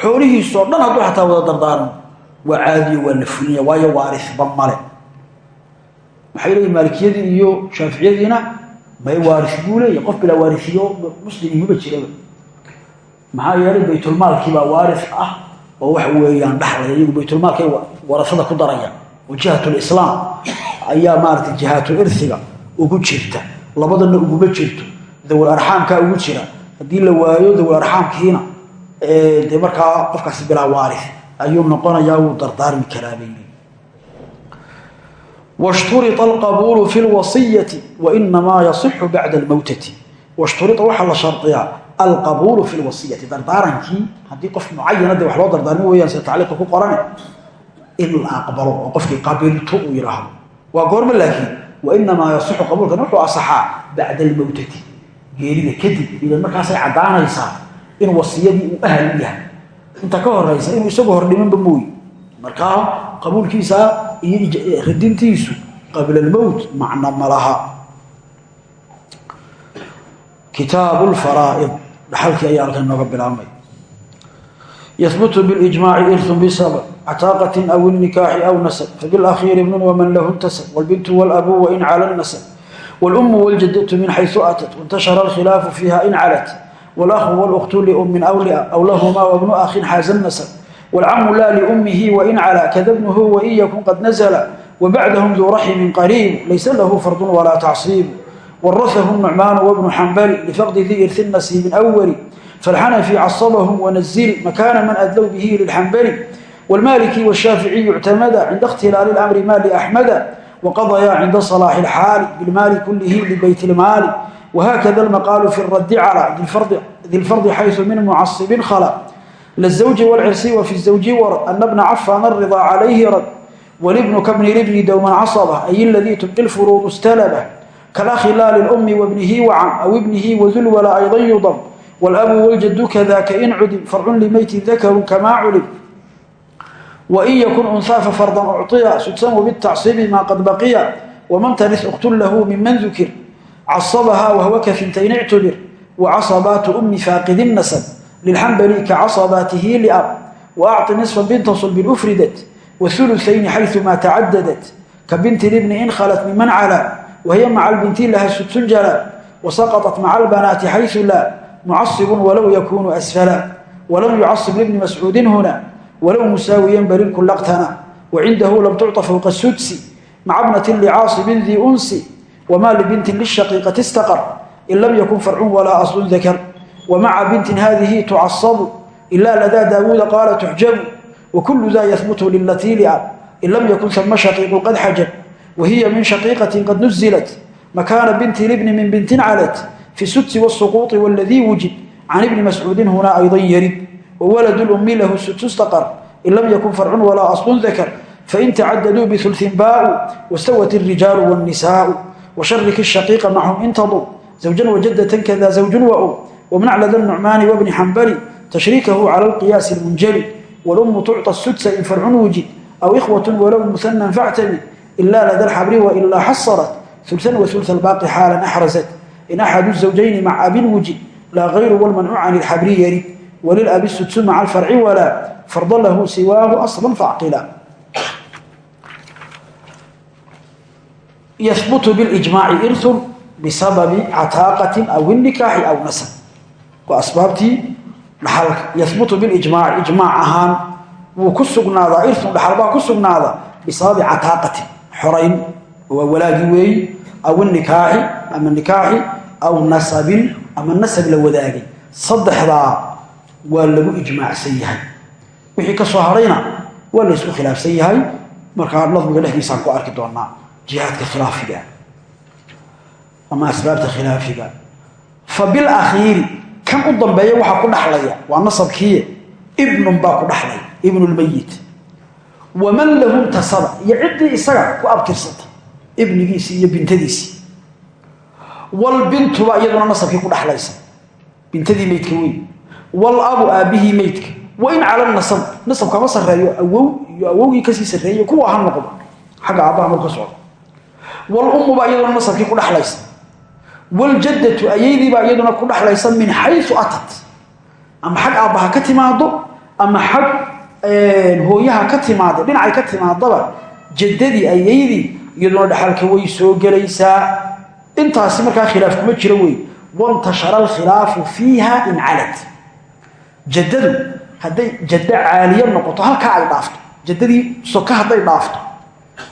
A: xoolihiisoo dhan hadduu xataa waa caadiyo waa la fuliya waayo waarisba male. Waxay leeyihiin maalikiyadii iyo shaaficiyadiina may waaris buu qof bilaa waarisiyo muslim jiraba. Maxaa yeelay baytulmaalkiibaa waaris ah oo waxa weeyaan dhaxlaya iyagu baytulmaalkay warasada ku darayaan oo jihatlislaam ayaa maaragtay jihaatul irsiga ugu jirta labadana uguma jirto. Dawal arxaamkaa ugu jira. Haddii la waayo dawal arxaamkiina dee markaa qofkaasi bilaa waaris ayuu noqonayaa wuu dardaarmi karaabay washturia alqabuulu fi lwasiyati wainamaa yasixu bacda almowtati washturia waxaa la shardiyaa alqabuulu fi lwasiyati dardaarankii haddii qof mucayana dee wax loo dardaarmi weyaan sida tacliiqa ku qorane in la aqbalo oo qofkii qabiltu uu yidhaahdo waa goorma laakiin wainamaa yasixu qabuulkan. Wuxuu asaxaa bacda almowtati geerida kadib idan markaasay caddaanaysaa in wasiyadii uu inta ka horeysa inuu isagu hordhimanba mooye. Markaa qabuulkiisa iyo radintiisu qabla almowt macno ma laha. Kitaabu lfaraaid dhaxalkii ayaa halkan nooga bilaabmay. Yahbutu bilijmaaci irun bisabab cataaqatin aw inikaaxi aw nasab. Fabilakhiiri ibnun waman lahu intasab wlbintu walabu wain cala nasab. Wlumu wاljadatu min xaysu atat wاntashara alkhilaafu fiiha in calat. wاlأhu wاlأkhtu liumin aw lia aw lahumaa wabnu akhin xaaza nasab wاlcamu laa liumihi wain cala kada bnuhu wain yakun qad nazla wbacdahum duu raximin qariib laysa lahu fardun walaa tacsiibu warahahu nucmaanu wabnu xambali lifaqdi di irhi nasiibin awali falxanafi casabahum wanazil makaana man adlow bihi lilxambali wاlmaliki washaaficiyu اctamada cinda اkhtilaali اlamri ma liaxmada waqadayaa cinda salaaxi اlxaali bilmaali kulihi libeyt اlmaali وهكذا المقال في الرد على ذي الفرض حيث من معصب خلا للزوج والعرس وفي الزوج ورد أن ابن عفان الرضا عليه رد والابن كابن الابن دوما عصبه أي الذي تبقي الفروض استلبه كالأخ لا للأم وابنه وعم أو ابنه وذل ولا أيضا يضم والأب والجد كذاك إن عدم فرع لميت ذكر كما علم وإن يكن أنثى ففرضا أعطي سدسا بالتعصيب ما قد بقي ومن ترث أخت له ممن ذكر عصبها وهو كثنتين اعتبر وعصبات أم فاقد النسب للحنبلي كعصباته لأب وأعط نصفا بنت صلب أفردت والثلثين حيث ما تعددت كبنت الابن إن خلت ممن على وهي مع البنت لها سدس جلا وسقطت مع البنات حيث لا معصب ولو يكون أسفلا ولم يعصب لابن مسعود هنا ولو مساويا بل الكل اقتنى وعنده لم تعط فوق السدس مع ابنة لعاصب ذي أنس وما لبنت للشقيقة استقر إن لم يكن فرع ولا أصل ذكر ومع بنت هذه تعصب إلا لدى داود قال تحجب وكل ذا يثبت للتي لأب إن لم يكن ثم شقيق قد حجب وهي من شقيقة قد نزلت مكان بنت الابن من بنت علت في السدس والسقوط والذي وجد عن ابن مسعود هنا أيضا يرد وولد الأم له السدس استقر إن لم يكن فرع ولا أصل ذكر فإن تعددوا بثلث باء واستوت الرجال والنساء وشرك الشقيق معهم انتظوا زوجا وجدة كذا زوج وأم ومنع لدى النعمان وابن حنبل تشريكه على القياس المنجلي والأم تعطى السدس إن فرع وجد أو إخوة ولو مثنى فاعتمد إلا لدى الحبر وإلا حصرت ثلثا وثلث الباقي حالا أحرزت إن أحد الزوجين مع أب وجد لا غير والمنع عن الحبر يرد وللأب السدس مع الفرع ولا فرض له سواه أصلا فاعقلا yahbutu bilijmaaci irun bisababi cataaqatin aw inikaaxi aw nasab. Waa asbaabtii dhaxalka yahbutu bilijmaaci ijmaac ahaan wuu ku sugnaadaa irun dhaxal baa ku sugnaada bisababi cataaqatin xorayn waa walaagii weey aw inikaaxi ama nikaaxi aw nasabin ama nasab la wadaagay. Saddexdaa waa lagu ijmaacsan yahay. Wixii ka soo harayna waa laysku khilaafsan yahay. Markaa nadmiga dhexdiisaan arki doonaa jihaadka khilaafiga ama asbaabta khilaafiga. Fa bilakhiiri kan u dambeeya waxaa ku dhaxlaya waa nasabkiiye ibnun baa ku dhaxlaya ibnu lmayit waman lahu intasaba iyo ciddii isaga ku abtirsata ibnigiisii iyo bintadiisii walbintu baa iyaduna nasabkii ku dhaxlaysa bintadii meydka wey walabu aabbihii meydka wain cala nasab nasabkama sareeyo awow iyo awowgii ka sii sareeyey kuwa ha noqdo walumubaa iyaduna nasabkii ku dhexlaysa wljaddatu ayaydiibaa iyaduna ku dhexlaysa min xayu atat. Ama xag aabbaha ka timaado ama xag hooyaha ka timaada dhinacay ka timaadaba jaddadii ayaydii iyaduna dhexalka way soo gelaysaa intaasi markaa khilaaf kuma jiro wey wantashara alkhilaafu fiiha incalad jaddadu hadday jaddo caaliya noqoto halkaa ay dhaafto. Jaddadii soka hadday dhaafto.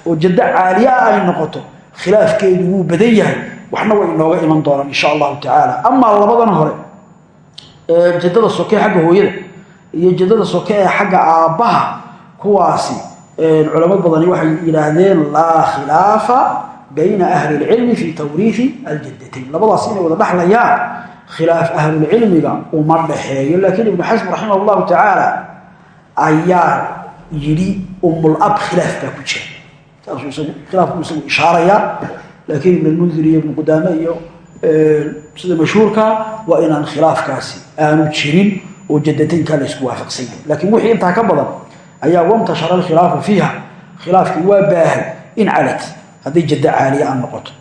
A: Oo jaddo caaliyaa ay noqoto khilaafkeedu wuu badan yahay. Waxna way inooga iman doonaan insha allahu tacaala. Amaa labadan hore ee jaddada soke xagga hooyada iyo jaddada soke ee xagga aabbaha kuwaasi culamo badani waxay yidhaahdeen laa khilaafa bayna ahli lcilmi fi tawriifi aljaddatayn labadaas inay wada dhexlayaan khilaaf ahlulcilmiga uma dhaxeeyo laakiin ibnu xasm raximah llahu tacaala ayaa yidhi umulab khilaaf baa ku jira khilaafku isagu ishaarayaa laakiin ibn lmundir iyo ibn qudaame iyo sida mashhuurka waa inaan khilaafkaasi aanu jirin oo jadataynka laysku waafaqsanya laakiin wixii intaa ka badan ayaa wamtashara alkhilaafu fiiha. Khilaafkii waa baahay in calad hadday jaddo caaliya aan noqoto.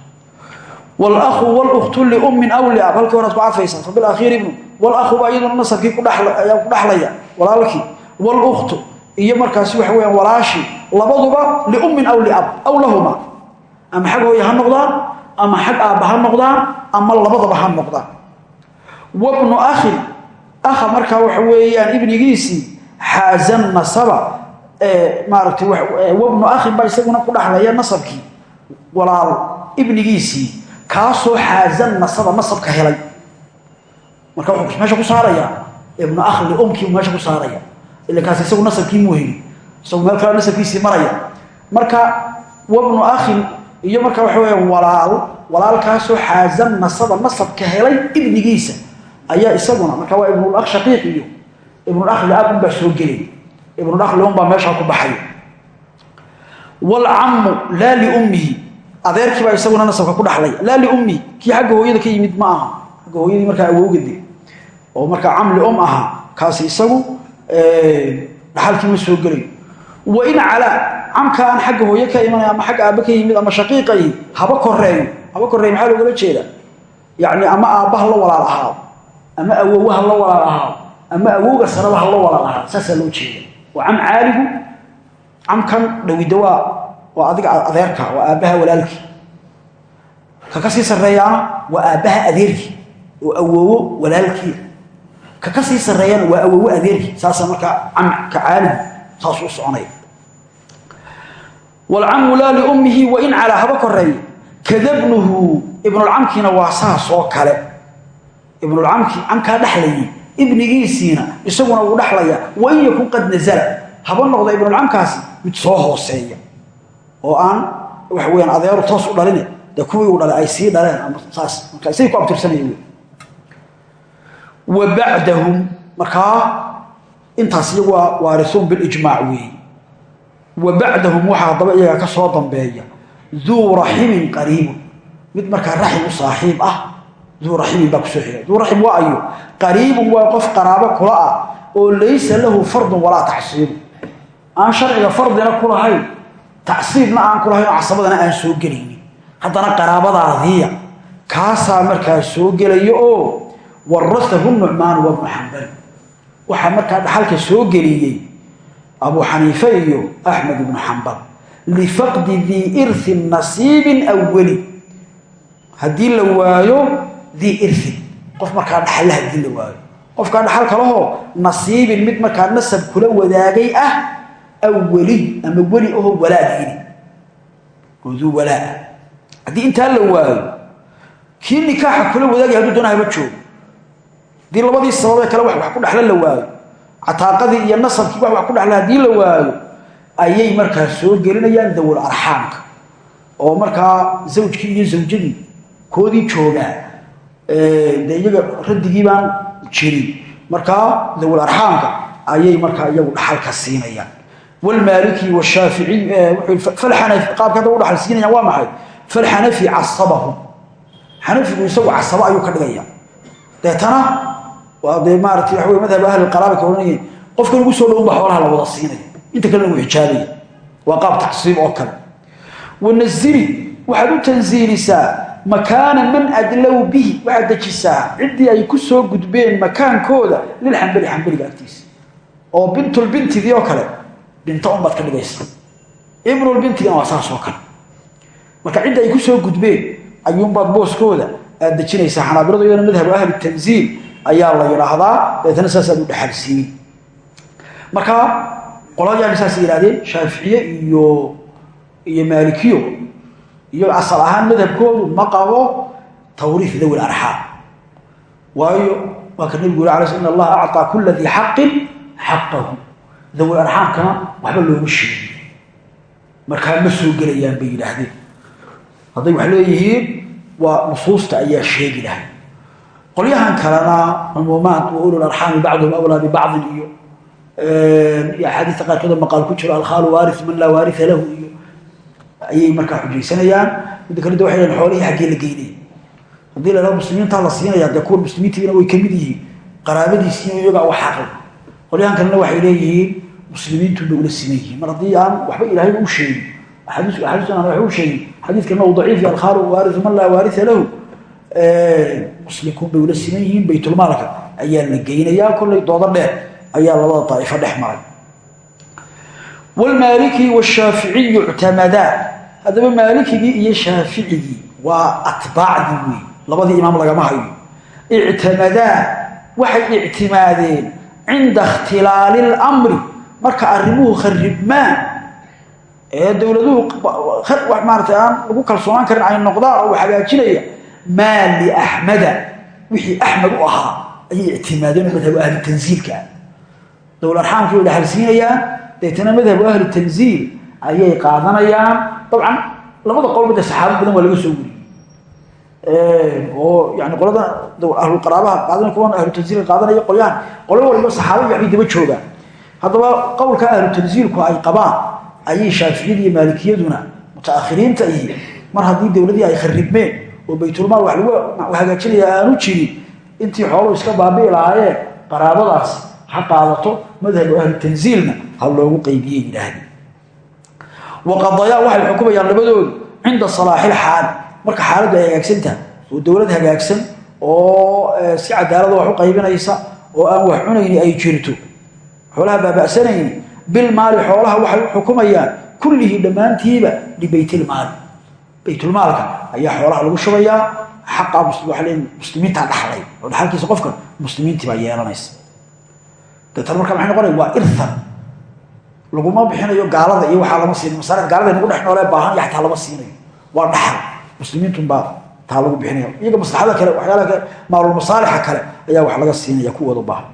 A: Wlakhu wluktu liummin aw liab halkii horead ku cafaysaa fabilakhiir ibnu wlakhuba iyaduna nasabkii ayaa ku dhaxlaya walaalkii. Wluktu iyo markaasi waxa weyaan walaashii labaduba liummin aw liab aw lahuma. Ama xag hooye ha noqdaan ama xag aabba ha noqdaan ama labadaba ha noqdaan. Wabnu ahin aha markaa waxa weeyaan ibnigiisii xaazan nasaba maarata wabnu ahin baa isaguna ku dhaxlaya nasabkii. Walaal ibnigiisii kaasoo xaazan nasaba nasabka helay. Marka wuxuu ku saarayaa ibnu akh liumkii buu meesha ku saaraya. Ilakaas isagu nasabkiimuu heli isagu meel kale nasabkiisii maraya. Marka wabnu akhin iyo marka waxa weeyaan walaal walaalkaasoo xaazan nasaba nasabka helay ibnigiisa ayaa isaguna marka waa ibnulakh shaqiiq iyo ibnulakh li-ab unbaa soo gelay. Ibnulakh liun baa meeshaa ku baxay. Waalcammu laa liummihi adeerkii baa isaguna nasabka ku dhaxlay. Laa liummihi kii xagga hooyada ka yimid ma aha. Xagga hooyadii markaa awowgade oo markaa cam lium ahaa kaasi isagu dhaxalkii ma soo gelayo wain calaa camka aan xagga hooye ka imanay ama xagga aabbe ka yimid ama shaqiiqayi haba koreeyo haba koreeyo maxaa loogala jeeda yacni ama aabbaha la walaal ahaado ama awowaha la walaal ahaado ama awowga saraba ha la walaal ahaado saasaa loo jeeda waa cam caaligu camkan dhawidda waa waa adiga adeerka waa aabbaha walaalkii. Ka ka sii sarreeyaana waa aabbaha adeerkii oo awowo walaalkii. Ka ka sii sarreeyana waa awowo adeerkii saasa markaa camka caaligu saas u soconaya waalcamu laa liummihi wain calaa haba koreeyo kadabnuhu ibnulcamkiina waa saas oo kale. Ibnulcamki camkaa dhexlayay ibnigiisiina isaguna wuu dhexlaya wain yakun qad nazala haba noqda ibnulcamkaasi mid soo hooseeya. Oo aan waxa weyaan adeeru toos u dhaline dee kuwii uu dhalay ay sii dhaleen saas marka isagay ku abtirsanaya wa bacdahum markaa intaas iyagu waa waarisuun bilijmaac weeye wa bacdahum waxaa haddaba iyaga ka soo dambeeya. Duu raximin qariibun mid markaa raxim u saaxiib ah. Duu raximin baa ku soo xiga duu raxim waa ayo qariibun waa qof qaraabo kula ah oo laysa lahu fardun walaa tacsiibu aan sharciga fardina ku lahayn tacsiibna aan ku lahayn oo casabadana aan soo gelaynin. Haddana qaraabadaadiiya kaasaa markaa soo gelaya oo warasahu nucmaan wabnu xambal waxaa markaa dhaxalka soo geliyey abu xaniife iyo axmed ibnu xambal lifaqdi dii irin nasiibin awali haddii la waayo dii irin qof markaa dhaxalla haddii la waayo. Qofkaa dhaxal kalehoo nasiibin mid markaa nasab kula wadaagay ah awali ama weli aho walaagiini oduu walaa. Haddii intaa la waayo kii nikaaxa kula wadaagay haduu doona haba joogo haddii labadii sababee kale wax ku dhexla la waayo cataaqadii iyo nasabkii wax wax ku dhexla haddii la waayo ayay markaa soo gelinayaan dawul arxaamka oo markaa zawjkii iyo zawjadii koodii joogaa dee iyaga raddigii baan jirin. Markaa dawul arxaamka ayay markaa iyagu dhaxalka siinayaan. Wlmaaliki washaaficiy falxanafi qaabka hadda u dhaxal siinayaan waa maxay? Falxanafi casabahum xanafigu isagu casabo ayuu ka dhigaya. Deetana waa dee maarata wey madhab ahli qaraaba ka odhanayeen qofka ugu soo dhown ba xoolaha la wada siinaya. Inta kalena uu xijaabaya. Waa qaab oo kale. Wanazili waxaad u tansiilisaa makaana man adlow bihi. Waxaad dejisaa ciddii ay ku soo gudbeen makaankooda lilxambali xambaliga agtiisa oo bintulbintidii oo kale binto unbaad ka dhigaysa ibnulbintigana waa saas oo kale. Marka cidda ay ku soo gudbeen ayuunbaad booskooda aad dejinaysaa xanaabiladu iyadana madhabu ahli tanziil ayaa la yidhaahdaa deetana saasaad u dhexalsiin marka qoladayaani saasay yidhahdeen shaaficiye iyo iyo maalikiyo iyo asal ahaan madhabkoodu ma qabo tawriif dawi arxaam waayo waa ka nabigu yuri ala sl in allaha acطaa kula dii xaqin xaqahu. Dawi arxaamkana waxba looma sheegin. Markaa ma soo gelayaan bay yidhaahdeen. Hadday wax leeyihiin waa nusuusta ayaa sheegi lahay qolyahan kalena cumuumaad wa ulul arxaami bacduhum awlaa bibacdin iyo axaadiista qaarkood maqaal ku jiro alkhaalu waari man laa waaria lahu iyo ayay markaa xujaysanayaan. Midda kaleda waxay lehin xoolihii xaggee la geynaya haddii la dhaho muslimiintaa la siinaya dee kuwa muslimiintiina way ka mid yihiin. Qaraabadiisiina iyagaa u xaqay qolyahan kalena waxay leeyihiin muslimiintu bay ula siman yihiin. Waxba ilaahay u sheegin axaadiistan aan waxba u sheegin xadiidkana uu daciif alkhaalu waariu man laa waaria lahu muslimkuun bay ula siman yihiin baytulmaalka ayaa la geynayaa kollay doodo dheer ayaa labada daa'ifo dhex maray. Wlmaaliki washaaficiy yuctamadaa haddaba maalikigii iyo shaaficigii waa atbaacdii wey labadii imaam lagama hayo. Ictamadaa waxay ictimaadeen cinda ikhtilaali اlamri marka arrimuhu kharibmaan ee dowladuhu maarata aan lagu kalsoonaan karin ay noqdaan oo hagaajinaya maa liaxmada wixii axmed u ahaa ayay ictimaadeen madhabu ahli tansiilka ah dowl arxaamkii way dhaxalsiinayaan deetana madhabu ahli tanziil ayay qaadanayaan. Dabcan labada qolba dee saxaabo badan waa laga soo weriyey oo yani qolada ahlulqaraabaha qaadanay kuwan ahlu tansiilka qaadanaya qolyahan qolo waliba saxaaba waxbay daba joogaan haddaba qowlka ahlu tansiilku ay qabaan ayay shaaficiyada iyo maalikiyaduna mutaakhiriinta iyo mar haddii dowladii ay kharibmeen oo baytulmaal wax lagu hagaajinaya aanu jirin. Intii xooluhu iska baabi'i lahaayeen qaraabadaas ha qaadato madhabu ahlu tansiilna ha loogu qaybiyey yidhaahdeen waqadayaa waxay xukumayaan labadoodu cinda salaaxil xaali marka xaaladdu ay hagaagsantaha oo dowlad hagaagsan oo si cadaalada wax u qaybinaysa oo aan wax cunayni ay jirto. Xoolaha baaba'sanayni bilmaali xoolaha waxay xukumayaan kullihii dhammaantiiba libaytilmaali baytulmaalka ayaa xoolaha lagu shubayaa. Xaqaa muslimiintaa dhaxlay. Oo dhaxalkiisa qofka muslimiintibaa yeelanaysa. Deetana markaa maxay noqonaya waa iran laguma bixinayo gaalada iyo waxaa lama siinayo. Masaarif gaalada nagu dhex noolee baahan iyo xataa lama siinayo. Waa dhaxal. Muslimiintunbaa taa lagu bixinaya iyaga maslaxada kale waxyaalaha kale maalulmasaalixa kale ayaa wax laga siinaya kuwooda u baahan.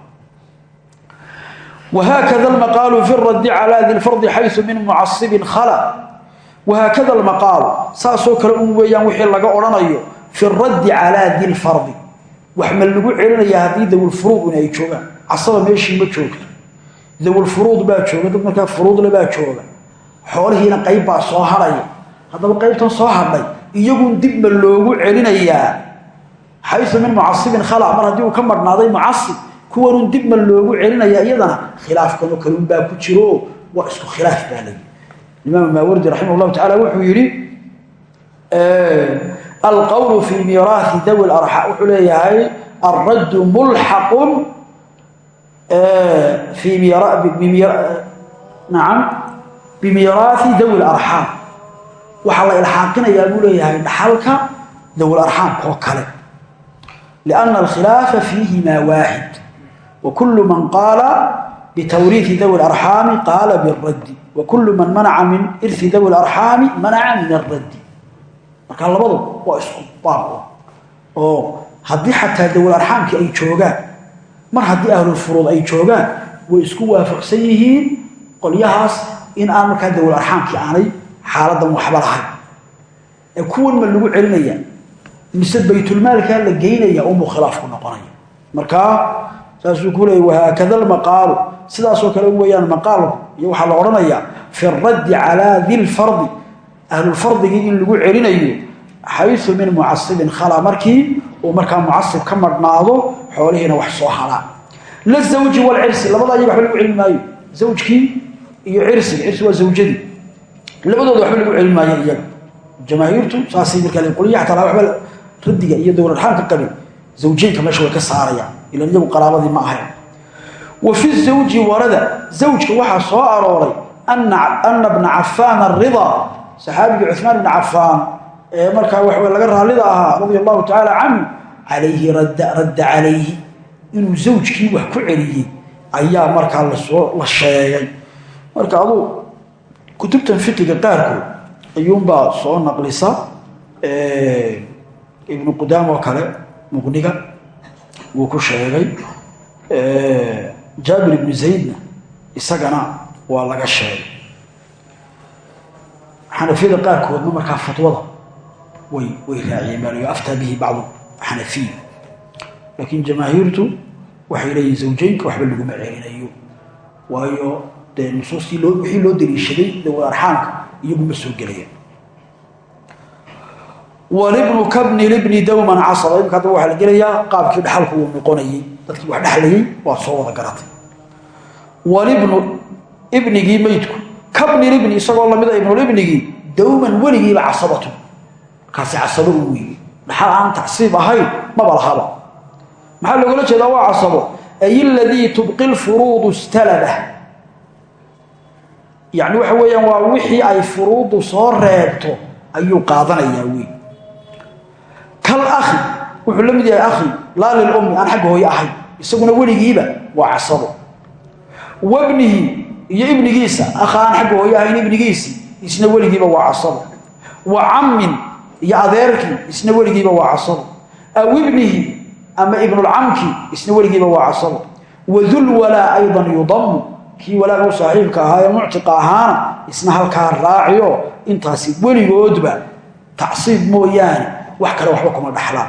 A: Wahaakada almaqaalu fi radi calaa di lfardi xayu min mucasibin khala wahaakada almaqaalu saasoo kale un weeyaan wixii laga odhanayo fi raddi calaa dilfardi wax ma lagu celinayaa haddii dawlfuruud in ay joogaan casaba meeshii ma jooga dawlfuruud baa jooga dad markaa furuudle baa jooga xoolihiina qayb baa soo hadhaya haddaba qaybtan soo hadhay iyagun dib ma loogu celinayaa xayu min mucasibin khala mar haddii uu ka marhnaaday mucasib kuwanun dib ma loogu celinayaa iyadana khilaafkanoo kaleunbaa ku jiro waa isku khilaaf baa imaam maawardi raximah اllahu tacala wuxuu yihi alqowlu fi miiraahi dawi arxa wuxuu leeyahay alraddu mulxaqu naam bimiiraahi dawi larxaam waxaa la ilxaaqinayaa buu leeyahay dhaxalka dawi larxaamka oo kale. Lianna alkhilaafa fiihimaa waaxid wa kullu man qaala bitawriihi dawi larxaami qaala biraddi wakulu man manaca min iri dawi araami manaca min araddi markaa labadu waa isku baab oo haddii xataa dawl araamki ay joogaan mar haddii ahlufuruud ay joogaan way isku waafaqsan yihiin qolyahaas in aan markaa dawl araamkii aanay xaaladan waxba lahay ee kuwan ma lagu celinaya mise baytulmaalkaa la geynaya unbuu khilaafku noqonaya. Markaa saasuu ku leeyay wahaakada sidaasoo kale weyaan iyo waxaa la odhanayaa fi raddi calaa di lfardi ahlulfardigii in lagu celinayo xayu min mucasibin khala markii uu markaa mucasib ka marhnaado xoolihiina wax soo halaa la zawji walcirsi labada ayaga waxba lagu celin maayo. Zawjkii iyo cirsiga cirsi waa zawjadii labadooda waxba lagu celin maayo iyaga. Jamaahiirtu saasay markaa le qoliya xataa waxba raddiga iyo qabin meesha way ka ahayn wa fi zawji warada zawjka waxaa soo arooray ana bna cafaan aridaa saxaabigii cumaan bni cafaan ee markaa waxaw laga raallida ahaa radia allahu tacaala canhu calayhi radda calayhi inuu zawjkii wax ku celiyey ayaa markaa la sheegay. Marka aduu kutubtan fiqiga qaarkood ayuunbaa soo naqlisa ibnu qudaam oo kale muqniga wuu ku sheegay jaabir ibnu zaydna isagana waa laga sheegay. Xanafiyada qaarkoodna markaa fatwada way way raaciyeen baa aftaa bihi bacdu xanafiya laakiin jamaahiirtu waxay leeyihiin zawjeynka waxba laguma celinayo waayo dee nusuustii wixii loo daliishaday dawal arxaamka iyaguma soo gelayaan. Walibnu kabni libni dawman casaba imika hadaba waxaa la gelayaa qaabkii dhaxalku uu noqonayey dadkii wax dhexlayey waa soo wada garatay. Walibnu ibnigii meydku kabni libni isagoo lamida ibnulibnigii dawman weligiiba casabatu. Markaasi casabo u weeye dhaxal aan tacsiib ahayn maba lahaba maxaa loogala jeedaa waa casabo? Ay ladii tubqi lfuruudu istalabah yani waxa weeyaan waa wixii ay furuuddu soo reebto ayuu qaadanayaa wey kal akhi wuxuu la mid yahay akhi laa lilummi aan xagga hooye ahayn isaguna weligiiba waa casabo. Wabnihi iyo ibnigiisa akha aan xagga hooye ahayn ibnigiisi isna weligiiba waa casabo. Wa cammin iyo adeerkii isna weligiiba waa casabo. Aw ibnihi ama ibnulcamki isna weligiiba waa casabo. Wadulwalaa aydan yudamu kii walaaga u saaxiibka ahaa ee muctiqa ahaana isna halkaa raaciyo intaasi weligoodba tacsiib mooyaane wax kale waxba kuma dhaxlaan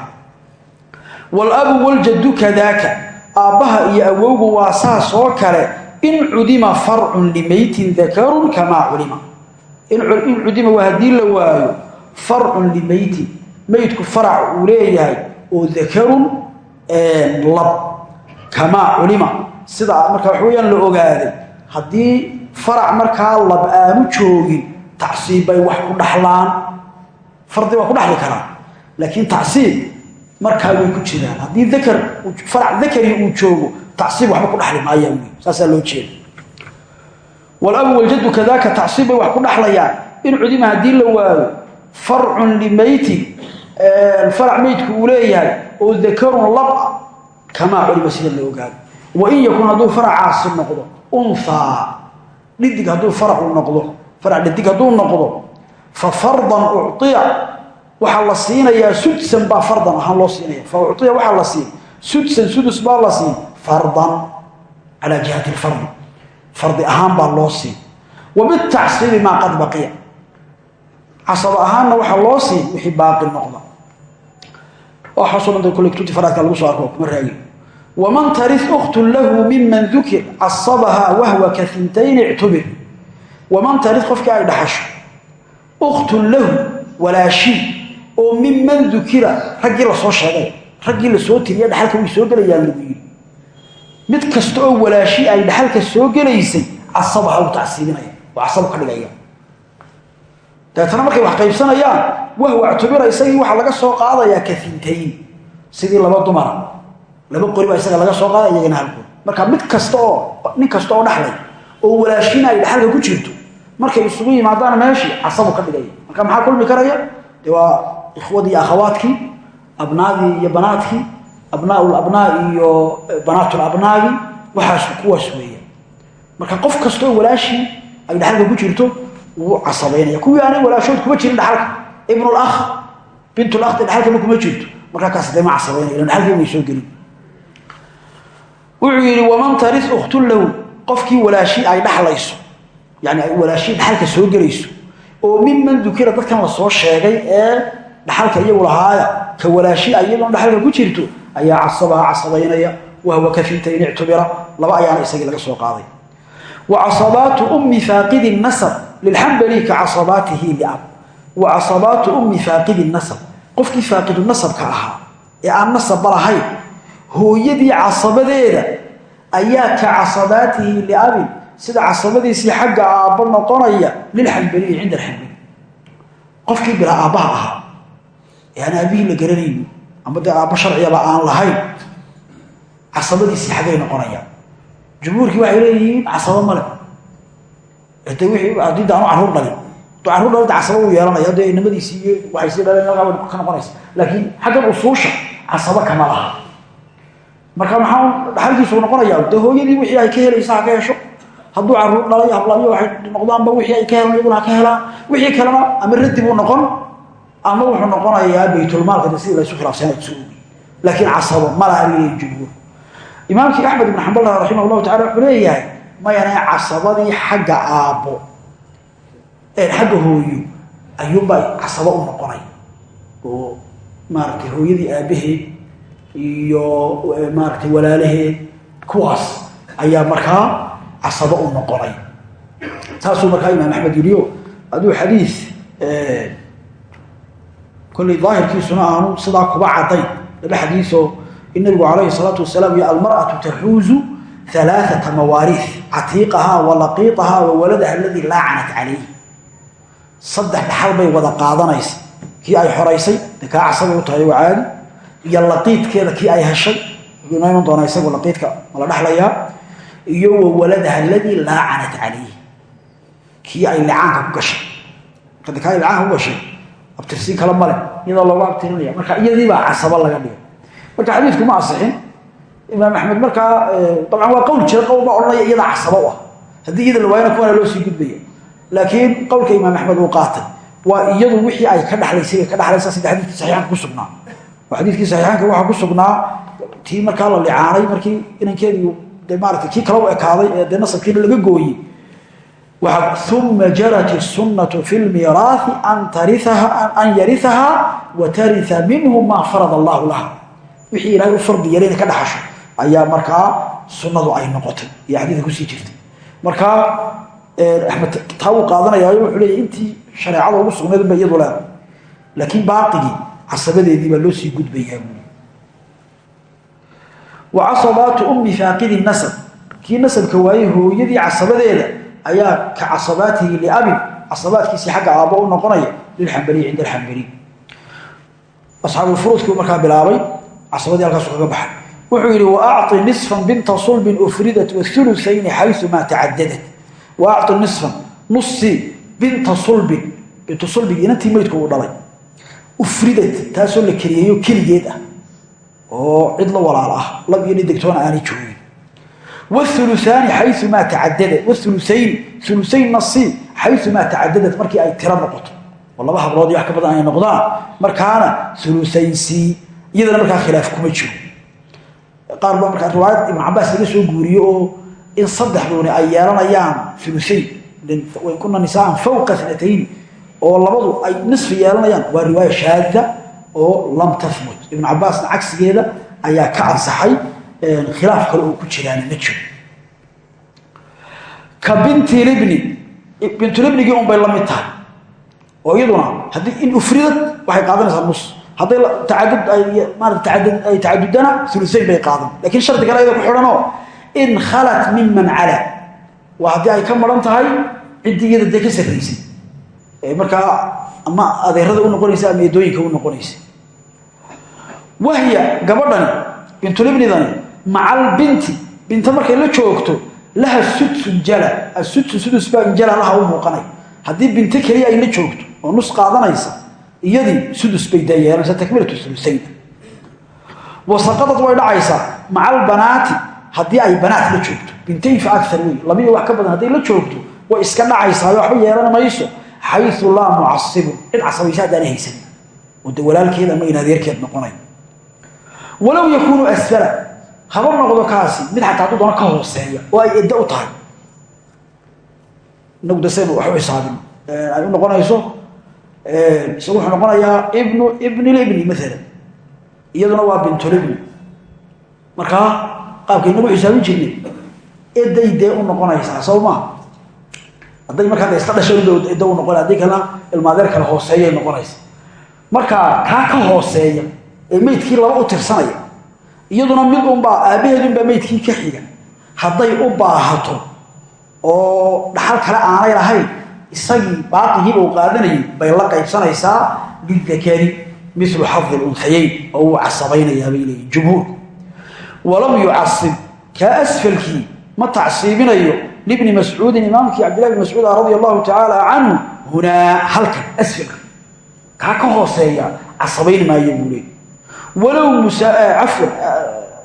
A: walabu waljaddu kadaaka. Aabbaha iyo awowgu waa saas oo kale in cudima farcun limaytin dakarun kamaa culima. In cudima waa haddii la waayo farcun limaytin maydku farac uu leeyahay oo dakarun lab kamaa culima. Sida markaa wax weyaan la ogaaday haddii farac markaa lab aanu joogin tacsiib bay wax ku dhaxlaan. Fardi waa ku dhaxli karaa laakiin tacsiib markaa way ku jiraan. Haddii farac dakari uu joogo tacsiib waxba ku dhaxli maayaan wey saasaa loo jeeda walabu waljadu kadaaka tacsiib wax ku dhaxlayaan. In cudima haddii la waayo farcun limaytin farac meydku uu leeyahay oo dakarun lab ah kamaa culima sida la ogaado. Wain yakun hadduu faracaasi noqdo unhaa dhidig hadduu faracu noqdo farac dhidig hadduu noqdo fa fardan ucطiya waxaa la siinayaa sudsan baa fardan ahaan loo siinaya fa ucطiya waxaa la siin sudsan sudus baa la siin fardan calaa jihati lfardi fardi ahaan baa loo siin wa bitacsiibi maa qad baqiya. Casabo ahaanna waxaa loo siin wixii baaqi noqda. Waxaasoo dhan kole kutubti faraadka lagu soo arko kuma raagin waman taris ukhtun lahu miman dukir casabahaa wahwa ka hintayn ictubir waman taris qofkii ay dhaxasho ukhtun lahu walaashii oo miman dukira raggii la soo sheegay raggii la soo tiriya dhaxalka way soo gelayaan lagu yidhi. Mid kasta oo walaashii ay dhaxalka soo gelaysay casabaha u tacsiibinaya oo casabo ka dhigaya. Dabeetana markay wax qaybsanayaan wahwa ictubira isagii waxaa laga soo qaadayaa ka hintayn sidii laba dumara laba qori isaga laga soo qaada iyagana hal qori marka mid kasta oo nin kasta oo dhaxlay oo walaashiina ay dhaxalka ku jirto markay isugu yimaadaan meeshii casabu ka dhigaya. Marka maxaa kulmi karaya? Dee ikhwadii akhawaadkii abnaadii iyo banaadkii abnaau labnaa iyo banaatulabnaagi waxaas kuwaas weeya marka qof kasta oo walaashii ay dhaxalka ku jirto wuu casabaynaya kuwii aanay walaashood kuma jirin dhaxalka. Ibnulakh bintulakh dhaxalkana kuma jirto. Markaa kaas dee ma casabaynaya ilan dhaxalkii may soo gelin. Wuxuu yidhi waman taris ukhtun qofkii walaashii ay dhaxlayso yani ay walaashii dhaxalka soo gelayso oo miman dukira dadkan la sheegay ee dhaxalka iyagu lahaaya ka walaashi ayadoon dhaxalka ku jirto ayaa casabaha casabaynaya wahwa ka fintayn ictubira laba ayaana isagii laga soo qaaday. Wa casabaatu ummi faaqidi nasab lilxambali ka casabaatihi liab. Wa casabaatu ummi faaqidi nasab. Qofkii faaqidu nasabka ahaa ee aan nasabba lahayn hooyadii casabadeeda ayaa ka casabaatihi liabin sida casabadiisii xagga aabbo noqonaya lilxambaliyi cinda alxambali qofkii bilaa aabbaha ahaa aan aabbihii la garanayni ama dee aabbo sharciyaba aan lahayn casabadiisii xaggay noqonayaan jumhuurkii waxay leeyihiin casabo male de wii haddii daanu carruur dhalin aduu carruur dhalin casaba uu yeelanaya dee inamadiisii iyo waxay sii dhaleen halkaa ka noqonaysa. Laakiin xaggan usuusha casabo kama laha. Marka maxaa dhaxalkiisu noqonayaa dee hooyadii wixii ay ka helaysa ka hesho hadduu carruur dhalay hablayo waxay noqdaanba wixii ay ka helaan iyaguna ka helaan. Wixii kalena ama buu noqon ama wuxuu noqonayaa baytulmaalka de sidii laysu khilaafsanaa isu ogi laakiin casabo ma laha leeyahay jumhuur imaamkii axmed ibn xambal raximah llahu tacala wuxuu leeyahay mayane casabadii xagga aabbo xagga hooyo ayuunbaa casabo u noqonay. Oo maaragtay hooyadii aabbaheed iyo maaragtay walaalaheed kuwaas ayaa markaa casabo u noqonay. Saasuu markaa imaam axmed yiriyo aduu xadiis kolley daahirkiisuna aanu sidaa kuba caddayn. Laba xadiisoo in nabigu calayhi salaatu wasalaam iyo almar'atu taxuuzu alaaata mawaariih catiiqahaa wa laqiiqahaa wa waladaha aladii laacanat calayh saddex dhaxal wada qaadanaysa. Kii ay xoraysay dee kaa u tahay waa caadi iyo laqiidkeeda kii ay heshay wuxuu noo iman doonaa isagu laqiidka ma la dhexlayaa iyo wa waladaha aladii laacanat calayh kii ay licaanka ku gashay. Marka kaa ay gashay abtirsiin kale male iyadoo loogu abtirinaya marka iyadiibaa casabo laga dhigay. Marka xadiidku ma asixin. Imaam axmed markaa dabcan waa qowl jira qowl baa odhanaya iyadaa casabo u ah iyada la waayana kuwana loo sii gudbaya. Laakiin qowlka imaam axmed uu qaatay waa iyadu wixii ay ka dhexlaysay ka dhexlaysaa sida xadiidkii saxiixaanka ku sugnaa. Oo xadiidkii saxiixaanka waxaa ku sugnaa tii markaa la licaanay markii inankeedii de kii kale u ekaaday ee dee nasabkiina laga gooyey uma jarat الsunaة fi اlmiiraaثi an yariaha wataria minhu maa farad allahu laha wixii ilahay u fardi yeelay inay ka dhaxasho ayaa markaa sunadu ay noqotay iyo xadiidka kusii jirtay markaa axmed taa uu qaadanayaayo wuxuu leeya intii shareecada ugu sugnayd unba iyadu leeda laakiin baaqigii casabadeedii baa loo sii gudbayaa buuli wa casabaatu ummi faaqidi nasab kii nasabka waayey hooyadii casabadeeda ayaa ka casabaatihi liabi casabaadkiisii xagga aabbo u noqonaya lilambaliyi cinda alambaliy asaabulfuruudkii markaa bilaabay casabadii halkaasu kaga baxay. Wuxuu yidhi waaci nisfan binta sulbin ufridat wauluayni xayumaa tacadadat waaci nisfan nusi binta sulbin bintu sulbigi inantii meydku uu dhalay. Ufridat taasoo la keliyeeyo keligeed ah. Oo cid la walaal ah lab iyo dhidegtoona aanay joogin wuluaani xayumaa tacadada wuluayn ulusayn nasi xayumaa tacadadat markii ay tiro noqoto. oo laba hablood iyo wax ka badan ay noqdaan markaana ulusayn c iyadana markaa khilaaf kuma jiro qaar baa markaa riwaayad ibnu cabaas laga soo guuriye oo in saddexduuni ay yeelanayaan ulusayn wain kuna nisaan fawqa sanatayn oo labadu ay nisfi yeelanayaan waa riwaaya shaada oo lam tahbut ibnu cabaasna cagsigeeda khilaaf kale oo ku jiraana ma jiro. Ka binti libni bintulibnigii un bay la mid tahay. Oo iyaduna haddii in ufridad waxay qaadanaysaa nus. Hadday taadud ay tacadudana ulusayn bay qaadan. Lakiin shardi kale ayada ku xidhanoo in khalat miman cala. Waa haddii ay ka maran tahay ciddii iyada dee ka sarraysay markaa ama adeerada u noqonaysa ama eedooyinka u noqonaysa. Wahya gabadhani bintulibnidani maca albinti binta markay la joogto laha sudsun jala asudsu sudus baa injala laha u muuqanay. Haddii binto keliya ay la joogto oo nus qaadanaysa iyadii sudus bay dayeelanaysa takmilatu ulusayn wasaqadad way dhacaysaa maca albanaati haddii ay banaat la joogto. Bintayn fa aar wey labiyo wax ka badan hadday la joogto way iska dhacaysaa waxba yeelan mayso. Xayu laa mucasibun cid casabaysa haddaana haysan oo de walaalkeed ama in adeerkeed noqonay walow yakuunu haba noqdo kaasi mid xataa hadduu doona ka hooseeya oo ay edda u tahay. Inagu dasaynu wax u xisaabin ay u noqonayso isagu wuxuu noqonayaa ibnu ibnilibni maalan iyaduna waa bintulibni markaa qaabka inagu xisaabin jirnay eday dee u noqonaysaa soo maa hadday markaa isla dhasha edda u noqon hadday kalena ilmaadeer kale hooseeyay noqonaysa. Markaa kaa ka hooseeya ee meydkii laba u tirsanaya iyaduna mid unbaa aabbaheedunbaa meydkii ka xiga. Hadday u baahato oo dhaxal kale aanay lahayn isagii baaqigiiba uu qaadanayay bay la qaybsanaysaa lidakari milu xadi lunhayayn oo uu casabaynayaa bay leeyiin jumhuurku walam yucasib kaa asfalkii ma tacsiibinayo libni mascuudin imaamkii cabdillahi bn mascuud radia allahu tacaala canhu hunaa halkan asfalka. Kaa ka hooseeya casabayn maayo buu leey walow cafwan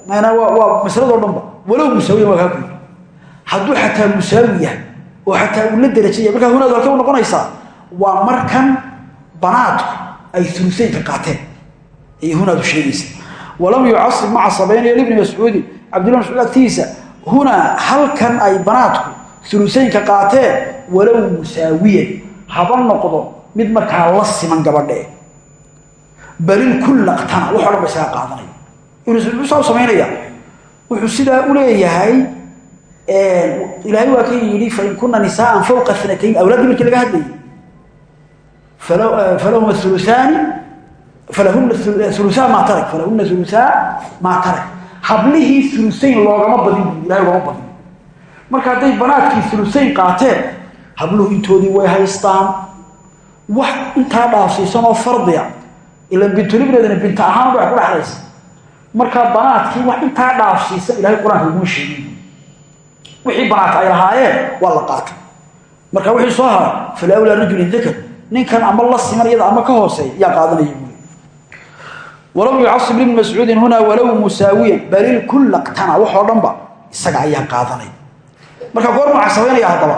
A: waa maslado dhanba. Walow musaawiyan waa kaa yiri hadduu xataa musaawi yahay oo xataa uu la derajaya markaa hunaadu halkay u noqonaysaa waa markan banaadku ay ulusaynka qaateen. Ayay hunaadu sheegaysa walam yucasib ma casabaynayo libni mascuudin cabdillah mascuud agtiisa hunaa halkan ay banaadku ulusaynka qaateen walow musaawiyan haba noqdo mid markaa la siman gabadhe balil kulla qtana wax o dhan ba isagaa qaadanaya saa u samaynaya wuxuu sidaa u leeyahay ilaahay waa ka yidhi fain kuna nisaaan fawqa sanatayn awlaadii markii laga hadlayay. Falahuma uluaani falahuna uluaa maa tarak falahuna uluaa maa tarak. Hablihii ulusayn loogama badin bu ilahay loogama badin. Marka hadday banaadkii ulusayn qaateen habluhu intoodii way haystaan. Wax intaa dhaafsiisanoo fardiya ilan bintulibneedana binta ahaan ba ku dhexlaysa markaa banaadkii wax intaa dhaafsiisan ilahay qur'aanka sheegin wixii banaadka ay lahaayeen waa la qaatay. Marka wixii soo hara falawlaa rajulin dakar ninkan ama la siman ama ka hooseeya yaa qaadanaya buuli walam yucasib libni mascuudin hunaa walow musaawiyan balil kulla qtana waxoo dhanba isaga ayaa qaadanaya marka goormuu casabaynaya haddaba.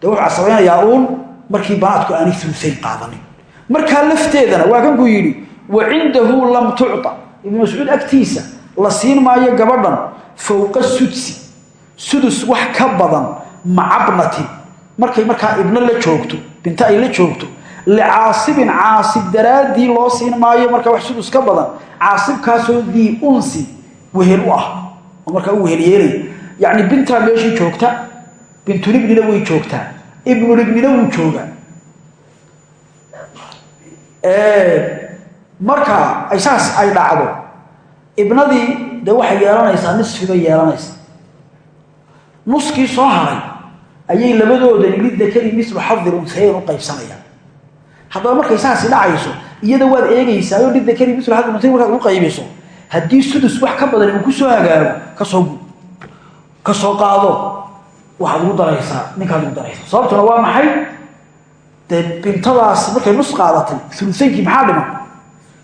A: Dee wuxuu casabaynayaa uun markii banaadku aanay ulusayn qaadanin markaa lafteedana waa kan kuu yidhi wa cindahu lam tucta ibnu mascuud agtiisa la siin maayo gabadhan fowqa sudsi. Sudus wax ka badan macabnatin markay markaa ibno la joogto binto ay la joogto licaasibin caasib daraaddii loo siin maayo markaa wax sudus ka badan caasibkaasoo dii unsi wehel u ah oo markaa u wehelyeelaya yacni bintaa meeshii joogta bintulibnina way joogtaa ibnulibnina wuu joogaa marka ay saas ay dhacdo ibnadii de waxay yeelanaysaa nisfibay yeelanaysaa. Nuskii soo haray ayay labadoodani lidakari mislu xadir unsayayn u qaybsanayaan haddaba markay saasi dhacayso iyada waad eegaysaa oo lidakari mislu xadir unsayayn markaad u qaybiso haddii sudus wax ka badan uu ku soo hagaago ka soo gu ka soo qaado waxaad ugu daraysaa ninkaad ugu daraysaa. Sababtuna waa maxay dee bintadaas markay nus qaadatay ulusaynkii maxaa dhiman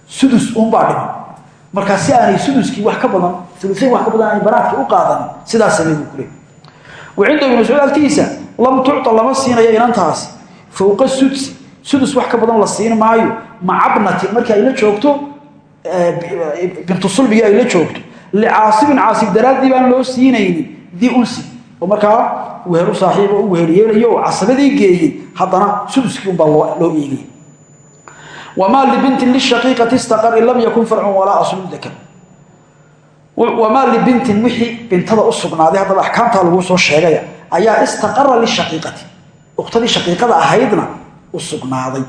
A: sudus uunbaa dhiman si aanay suduskii wax ka badan ulusayn wax ka badan aanay banaadkii u qaadanin sidaas samey buu kule wacinda ibnu mascuud lam tucta lama siinayo inantaasi. Fowqa sudsi sudus wax ka badan la siin maayo macabnatin markii ay la joogto bintu sulbigii ay la joogto. Licaasibin caasib daraaddii baan loo siinaynin dii unsi. Oo wehelu saaxiib oo u wehelyeelayo oo casabadii geeyey haddana suduskii unbaa loo eegay. Wamaa libintin lishaqiiqati istaqar in lam yakun farcun walaa aslun dakar. Wamaa libintin wixii bintada u sugnaaday haddaba axkaamtaa laguu soo sheegaya ayaa istaqara lishaqiiqati uktadii shaqiiqada ahaydna u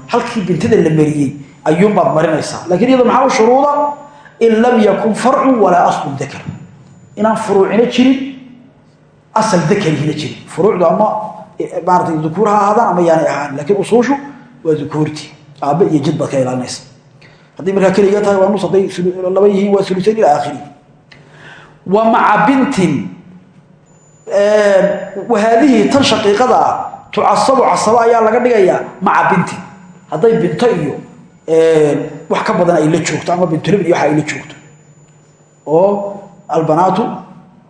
A: halkii bintada la mariyey ayuunbaad marinaysaa. Lakiin iyado maxaa shuruuda? In lam yakun farcun walaa aslun dakar. Inaan furuucina jirin asal dakarihina jirin furuucdu ama maarata dukuur ha ahaadaan ama yaanay ahaan laakiin usuushu waa dukuurti aabbe iyo jid ka ilaalinaysa haddii markaa keliga tahay waa nus hadday laba yihiin waa ulusayn ila aakhiri wa maca bintin wahaadihii tan shaqiiqada ah tucasabu casabo ayaa laga dhigayaa maca bintin hadday binto iyo wax ka badan ay la joogto ama bintulibn iyo waxa ay la joogto oo albanaatu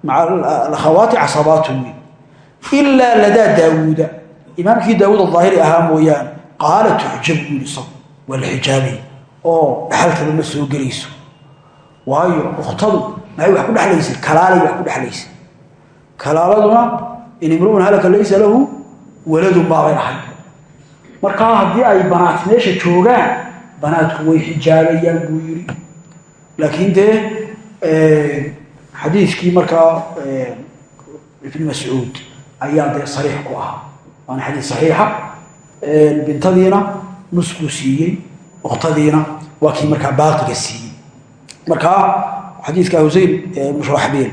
A: maca alakhawaati casabaatun ilaa ladaa daawuuda imaamkii daawuud adaahiri ahaa mooyaane qaala tuxjab buuli sab waa la xijaabay oo dhaxalkaba ma soo gelayso waayo ukhtadu maxay wax ku dhexlaysay kalaalay wax ku dhexlaysay kalaaladuna in imruun halaka laysa lahu waladun baabay ahay markaa haddii ay banaat meesha joogaan banaadku way xijaabayaan buu yidhi laakiin xadiiskii markaa ibni mascuud ayaa dee sariix ku ahaa. Waana xadiis saxiixa. Bintadiina nus buu siiyey uktadiina waa kii markaa baaqiga siiyey. Markaa xadiiska huseyn ibnu shuraxbiil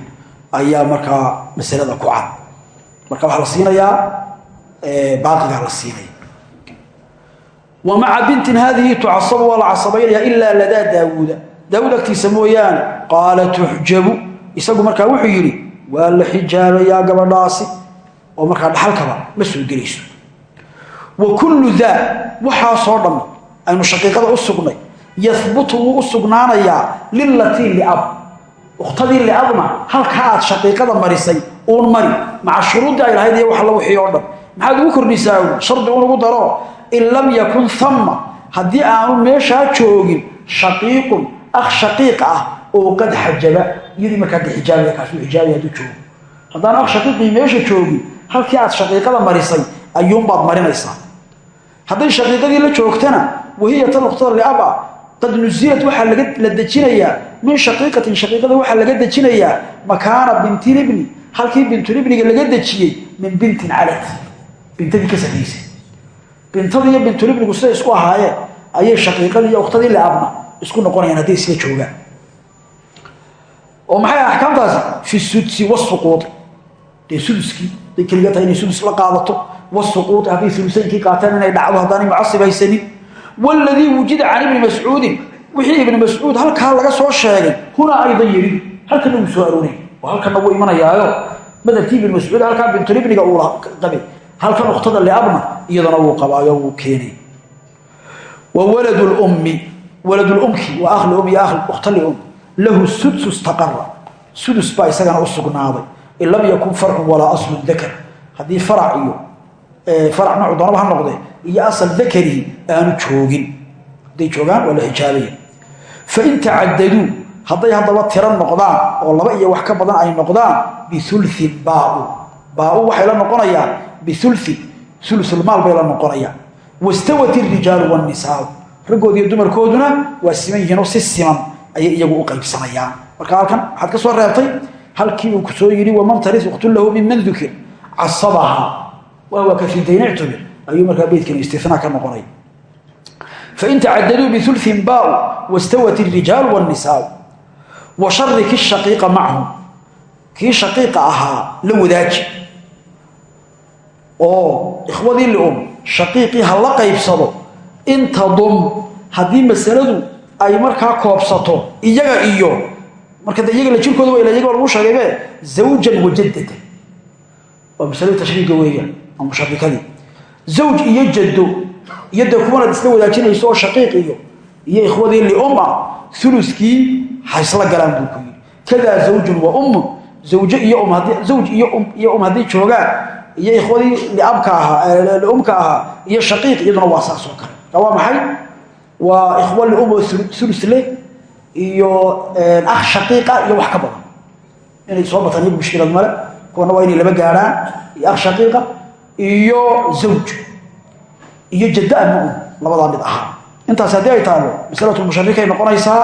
A: ayaa markaa masalada ku cad. Marka waxaa la siinayaa baaqigaa la siinaya wa maca bintin haadihi tucasabu waa la casabaynaya ilaa ladaa daawuuda. Daawuud agtiisa mooyaane qaala isagu markaa wuxuu yidhi waa la xijaabayaa gabadhaasi oo markaa dhaxalkaba ma soo gelayso. Wa kullu daa waxaasoo dhan aynu shaqiiqada u sugnay yahbutu wuu u sugnaanayaa lilatii liab. Ukhtadii liabna halkaa aad shaqiiqada marisay uun mari. Maca shuruuddii ay lahayd iyo wax alla wixii oo dhan. Maxaad ugu kordhisaa shardi un ugu daro. In lam yakun hamma haddii aanu meeshaa joogin shaqiiqun akh shaqiiq ah oo qad xajaba iyadii markaa de xijaabaya kaasuu xijaabaya hadduu joogo. Haddaan akh shaqiiqii meesha joogin halkii aad shaqiiqada marisay ayuunbaad marinaysaa. Hadday shaqiiqadii la joogtana wahiya tan ukhtada liab ah qad nusilad waxaa la dejinayaa min shaqiiqatin shaqiiqada waxaa laga dejinayaa makaana bintilibni halkii bintulibniga laga dejiyey min bintin calad. Bintadii ka sarraysay bintadii iyo bintulibnigu siday isku ahaayeen ayay shaqiiqadii iyo ukhtadii liabna isku noqonayaan hadday isla joogaan oo maxay axkaamtaasi fi sudsi wasuquudi dee suduskii haday keliga tahay inay sudus la qaadato wasuquudi hadday sulusaynkii qaateen inay dhacdo haddaanay mucasib haysanin. Waladii wujida can ibni mascuudin wixii ibni mascuud halkaa laga soo sheegay hunaa aydan yerin. Halkana wuu soo arooray oo halkana wuu imanayaayo. Madhabkii ibni mascuud halkaa bintulibniga uu qabay. Halkan ukhtada liabna iyadana wuu qabaayo wuu keenay. Wa waladu lummi waladulumki waa akhli um iyo akhli ukhta lium lahu sudsu istaqara sudus baa isagana u sugnaaday. In lam yakun farcun walaa aslun dakar. Haddii farac iyo farac noocu doonaba ha noqdee iyo asal dakarihi aanu joogin. Hadday joogaan waa la xijaabaya fain tacadaduu hadday haddaba tiro noqdaan oo laba iyo wax ka badan ay noqdaan biulin baau. Baau waxay la noqonayaan biulin ulusulmaal bay la noqonayaan. Wastawat irijaalu wanisaau raggoodiiyo dumarkooduna waa siman yihiin oo si siman ayay iyagu u qaybsanayaan. Marka halkan waxaad ka soo reebtay halkii uu ku soo yidhi waman taris uktun lahu minman dukir casabaha. Waa ka fi daynictumi ayuu markaa beydkan istina ka noqonaya fain tacadaduu biulin baau wastawat irijaalu wanisaau wa shariki shaqiiqa macahum kii shaqiiqa ahaa la wadaaji. Oo ikhwadii lium shaqiiqii ha la qaybsado intadum haddii masaladu ay markaa koobsato iyaga iyo marka de iyaga la jirkooda wa iyaga lagu sheegaybe zawjan wajadada waa masalada tashriiga weeyaan ama mushabikadii zawj iyo jaddo iyo dee kuwanaad isla wadaajinayso oo shaqiiq iyo iyo ikhwadii lium ah uluskii ha isla galaan buu ku yidhi. Kadaa zawjun wa ummun zawj iyo um zawj iyo um haddii joogaan iyo ikhwadii liabka ahaa liumka ahaa iyo shaqiiq iyaduna waa saas oo kale. Ka waa maxay waa ikhwa lium oo ulus leh iyo akh shaqiiqa iyo wax ka badan. Inay soo bataan iyagu mushkilad male kuwana waa inay laba gaadhaan iyo akh shaqiiqa iyo zawj iyo jadda ama um labadaa mid ahaa intaas haddii ay taalo masalatu musharikay noqonaysaa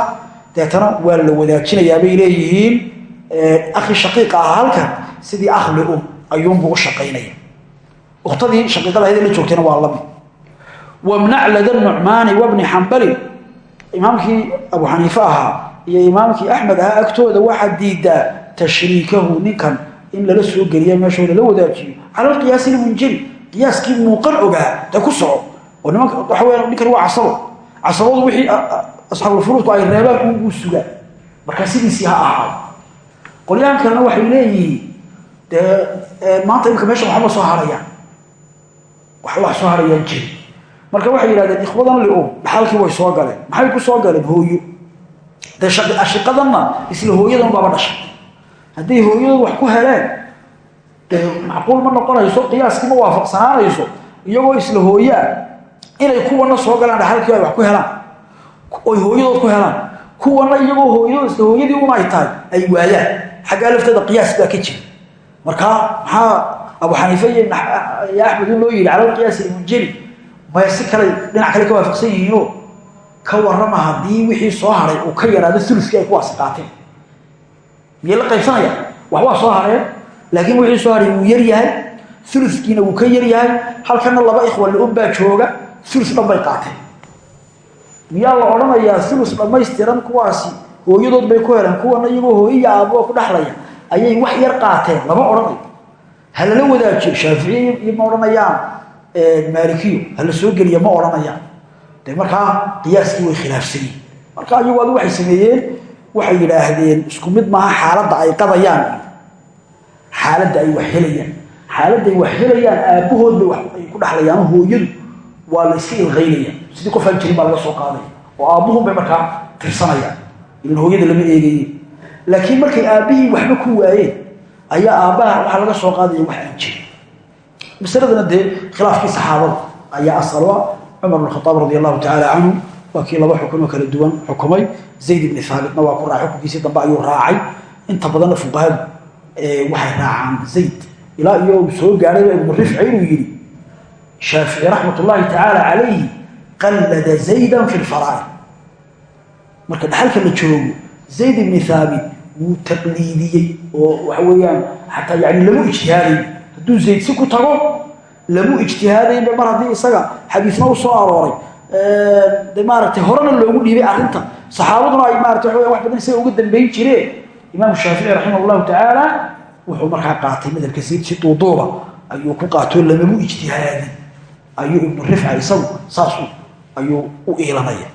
A: deetana waa la wadaajinayaa bay leeyihiin akhi shaqiiqa ahaa halkan sidii akh lium ayuunbuu u shaqaynaya. Ukhtadii shaqiiqada ahayd la joogtayna waa la mid wamnac lada nucmaani wabni xambalin imaamkii abu xaniife ahaa iyo imaamkii axmed ahaa agtooda waxaa diidaa tashriikahu ninkan in lala soo geliya meeshoo lala wadaajiyo. Cala alqiyaasi lmunjali qiyaaskii muuqan ogaa dee ku soco. Oo weya ninkan waa casabo casabadu wixii asxaabulfuruudku ay reebaan unbuu sugaa marka sidiisii ha ahaado. Qolyahan kalena waxay leeyihiin dee maanta imika meesha waxba soo marka waxay yidhahdeen ikhwadan lium dhaxalkii way soo galeen. Maxay ku soo galeen? Hooyo. Dee ashiqadanna isla hooyadan baaba dhashay. Hadday hooyadood wax ku heleen dee macquul ma noqonayso qiyaaskii ma waafaqsanaanayso iyagoo isla hooyaa inay kuwana soo galaan dhaxalkii ay wax ku helaan oy hooyadood ku helaan kuwana iyagoo hooyadood isla hooyadii un ay tahay ay waayaan xaggaa lafteeda qiyaas baa ka jira. Markaa maxaa abu xaniife iyo axmed in loo yidhi cala alqiyaas ilmunjali maya si kale dhinac kale ka waafaqsan yihiinoo ka warrama haddii wixii soo haray uu ka yaraado uluskii ay kuwaasi qaateen miyay la qaybsanaya? Wax waa soo hareen laakiin wixii soo haray wuu yar yahay uluskiina wuu ka yar yahay halkana laba ikhwa liun baa jooga ulus dhan bay qaateen. Miyaa la odhanayaa ulus dhammaystiran kuwaasi hooyadood bay ku heleen kuwana iyagoo hooyiya aaboo ku dhexlaya ayay wax yar qaateen lama odhanayo. Ha lala wadaajiyo shaaficiye ma odhanayaan maalikiyo hala soo geliya ma odhanayaan de markaa qiyaaskii way khilaafsanyihin marka iyagu adu waxay sameeyeen waxay yidhaahdeen isku mid maaha xaaladda ay qadayaan. Xaaladda ay wax helayaan. Xaaladda ay wax helayaan aabbahood bay ay ku dhexlayaan hooyadu waa la iska ilqaynayaan sidii qof aan jirin baa laga soo qaadaya oo aabbuhun bay markaa tirsanayaan. Ilan hooyada lama eegaye laakiin markay aabbihii waxba ku waayeen ayaa aabbaha waxaa laga soo qaadaya wax aan jirin masaladana dee khilaafkii saxaabada ayaa asalwa cumar bn khaaab radi allahu tacaala canhu waa kii laba xukunoo kala duwan xukumay. Zayd ibni haabitna waa ku raacay xukunkiisii dambe ayuu raacay. Inta badanna fuqahadu waxay raacaan zayd. Ilaa iyo uu soo gaadhay ibnu rifci inuu yidhi shaafici raxmat ullaahi tacaala calayhi qallada zaydan fi lfaraa'id marka dhaxalka la joogo zayd ibni haabit wuu taqliidiyey oo waxa weeyaan xataa yani lamu ijtihaadayn hadduu zayd si ku tago lamu ijtihaadaynba mar haddii isaga xadiisna u soo arooray. De maaragtay horena loogu dhiibay arrinta. Saxaabaduna ay maarata waa wax badan isaga uga dambayn jireen. Imaamu shaafici raximah allahu tacaala wuxuu markaa qaatay madhabka zayd duuduuba ayuu ku qaatoo lamamu ijtihaadin. Ayuu ibnu rifca isagu saas ayuu u iilanaya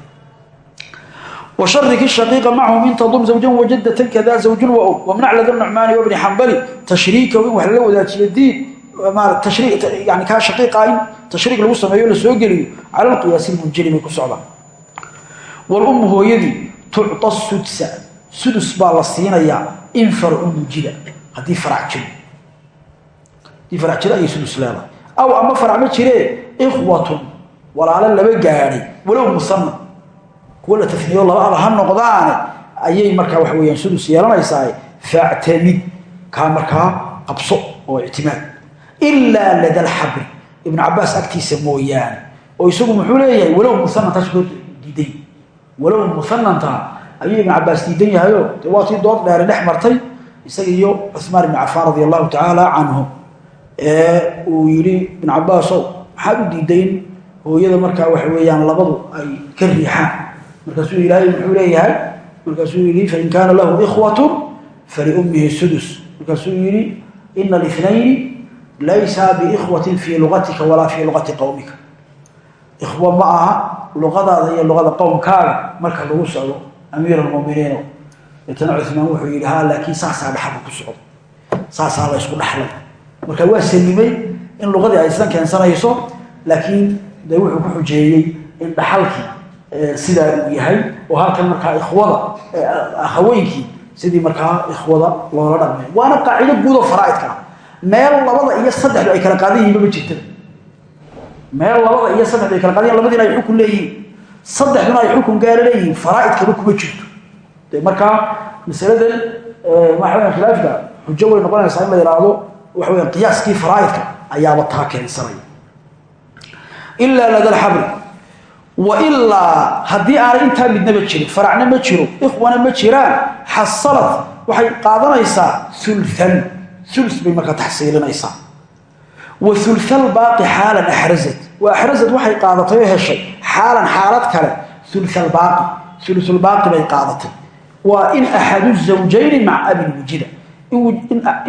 A: وشرك الشقيق معهم إن تضم زوجا وجدة كذا زوج وأم ومنع لدى النعمان وابن حنبل تشريكه وحلو ذات الدين ما تشريك يعني كان شقيقين تشريك لو سميو لسوغلي على القياس المنجلي من كسعبا والأم هو يدي تعطى السدس سدس بالصينيا إن فرع مجدا هذه فرع جل دي فرع جل أي سدس لا أو أما فرع مجري إخوة ولا على اللي بقاري ولو مصنف kuwa la tafniyo laba ha noqdaane ayay markaa waxa weeyaan sudus yeelanaysaa factamid kaa markaa qabso oo ictimaad. Ilaa lada alxabri ibnu cabaas agtiisa mooyaane oo isagu muxuu leeyahay walow musanantaas koo diiday. Walow musananta ayuu ibnu cabaas diidan yahayo dee waa tii dood dheere dhex martay isaga iyo cumaan ibni cafaan radi allahu tacaala canhu. Ee uu yidhi ibnu cabaasow maxaad u diidayn? Hooyada markaa waxa labadu ay ka riixaan markaasuu ilaahay muxuu leeyahay markaasuu yidhi fain kaana lahu ikhwatu faliummihi sudus. Markaasuu yidhi ina اlithnayni laysa biikhwatin fii lugatika walaa fii lugati qowmika ikhwa ma aha luqadaada iyo luqada qowmkaaga marka lagu socdo amiir almuminiin deetana cumaan wuxuu yidhi ha laakiin saasaa dhaxalka ku socdo. Saasaa la ysku dhaxlay marka waa salimay in luqadii ay islan keensanayso laakiin de wuxuu ku xujeeyey in sidaa uu yahay oo halkan markaa ikhwada haweenkii sidii markaa ikhwada loola dhaqmay waana qaacido guud oo faraaidka meel labada iyo saddexdu ay kala qaadan yihiin ma jirta meel labada iyo saddexdu ay kala qaadan yihiin ay xukun leeyihiin. Saddexduna ay xukun gaara leeyihiin faraaidkaba kuma jirto. De markaa masaladan waxa weya khilaafka xujo way noqonaysaa in la yidhaahdo waxa qiyaaskii faraaidka ayaaba taa keensanaya. Ilaa lada lxabri wailaa haddii aanay intaa midnaba jirin faracna ma jiro ikhwana ma jiraan xasalad waxay qaadanaysaa ulan ul bay markaa taxsiilinaysaa. Wa ulaalbaaqi xaalan axrazad wa axrazad waxay qaadatay oo heshay xaalan xaalad kale ulaalbaaqi ulusulbaaqi bay qaadatay. Waa in axadu zawjayni maca abin wujida.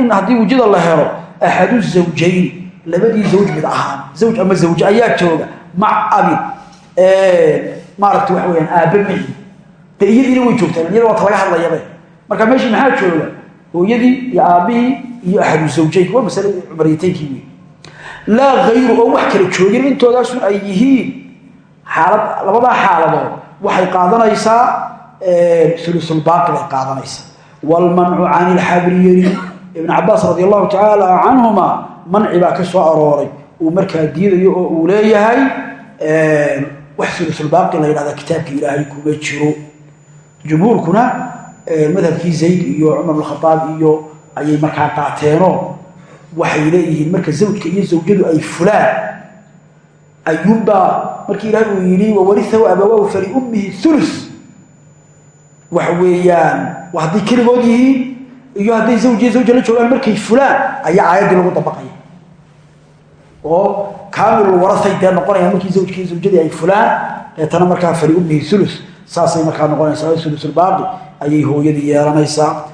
A: In haddii wujida la helo axadu zawjayni labadii zawj mid ahaan zawj ama zawj ayaa jooga abin maaragta waxa weyaan aabbe mahi de iyadiina way joogtaan iyada waata laga hadlayabe marka meeshii maxaa jooga? Hooyadii iyo aabbihii iyo axadu zawjayn waa masale cumariyateynkii wey laa hayru oo wax kala joogin intoodaasun ay yihiin. Xaalad labadaa xaaladood waxay qaadanaysaa ulusulbaaqi bay qaadanaysaa. Waalmancu cani ilxabri yeri. Ibn cabaas radi allahu tacaala canhuma manci baa ka soo arooray. Uu markaa diidayo oo uu leeyahay wax ulusulbaaqi la yidhahda kitaabka ilaahay kuma jiro. Jumhuurkuna madhabkii zayd iyo cumar bn khadaab iyo ayay markaa qaateenoo waxay leeyihiin marka zawjka iyo zawjadu ay fulaan ayuunbaa markii ilaahay uu yidhi wawarihahu abawaahu faliummihi ulus waxa weeyaan waa hadday keligood yihiin iyo hadday zawjiya zawja la joogaan markay fulaan ayaa aayaddii lagu dabaqaya. Oo kaamilul warasay dee noqonayaan markii zawjkii zawjadii ay fulaan deetana markaa faliummihi ulus saasay markaa noqonaysaa ulusulbaaqi ayay hooyadii yeelanaysaa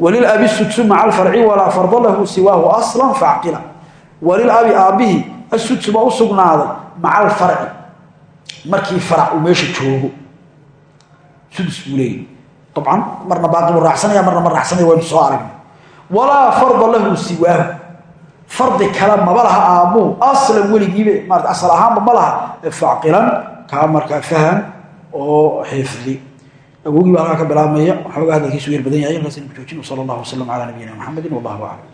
A: wlilabi sudsu maca alfarci walaa farda lahu siwaahu aslan facqila walilabi aabbihi asudsu baa u sugnaaday maca alfarci markii farac uu meesha joogo sudus buu leeyahy dabcan marna baaqi buu raacsanaya marna ma raacsanaya waynu soo aragnay walaa fardi kale maba laha aabbuhu aslan weligiiba maarata asal ahaanba ma laha facqilan kaa markaa faham oo xifdi. Awogii baa halkaa ka bilaabmaya waxoogaa hadalkiisu yar badan yahay halkaas aynu ku joojin sala allahu wasalam calaa nabiyina maxamedin wallahu aclam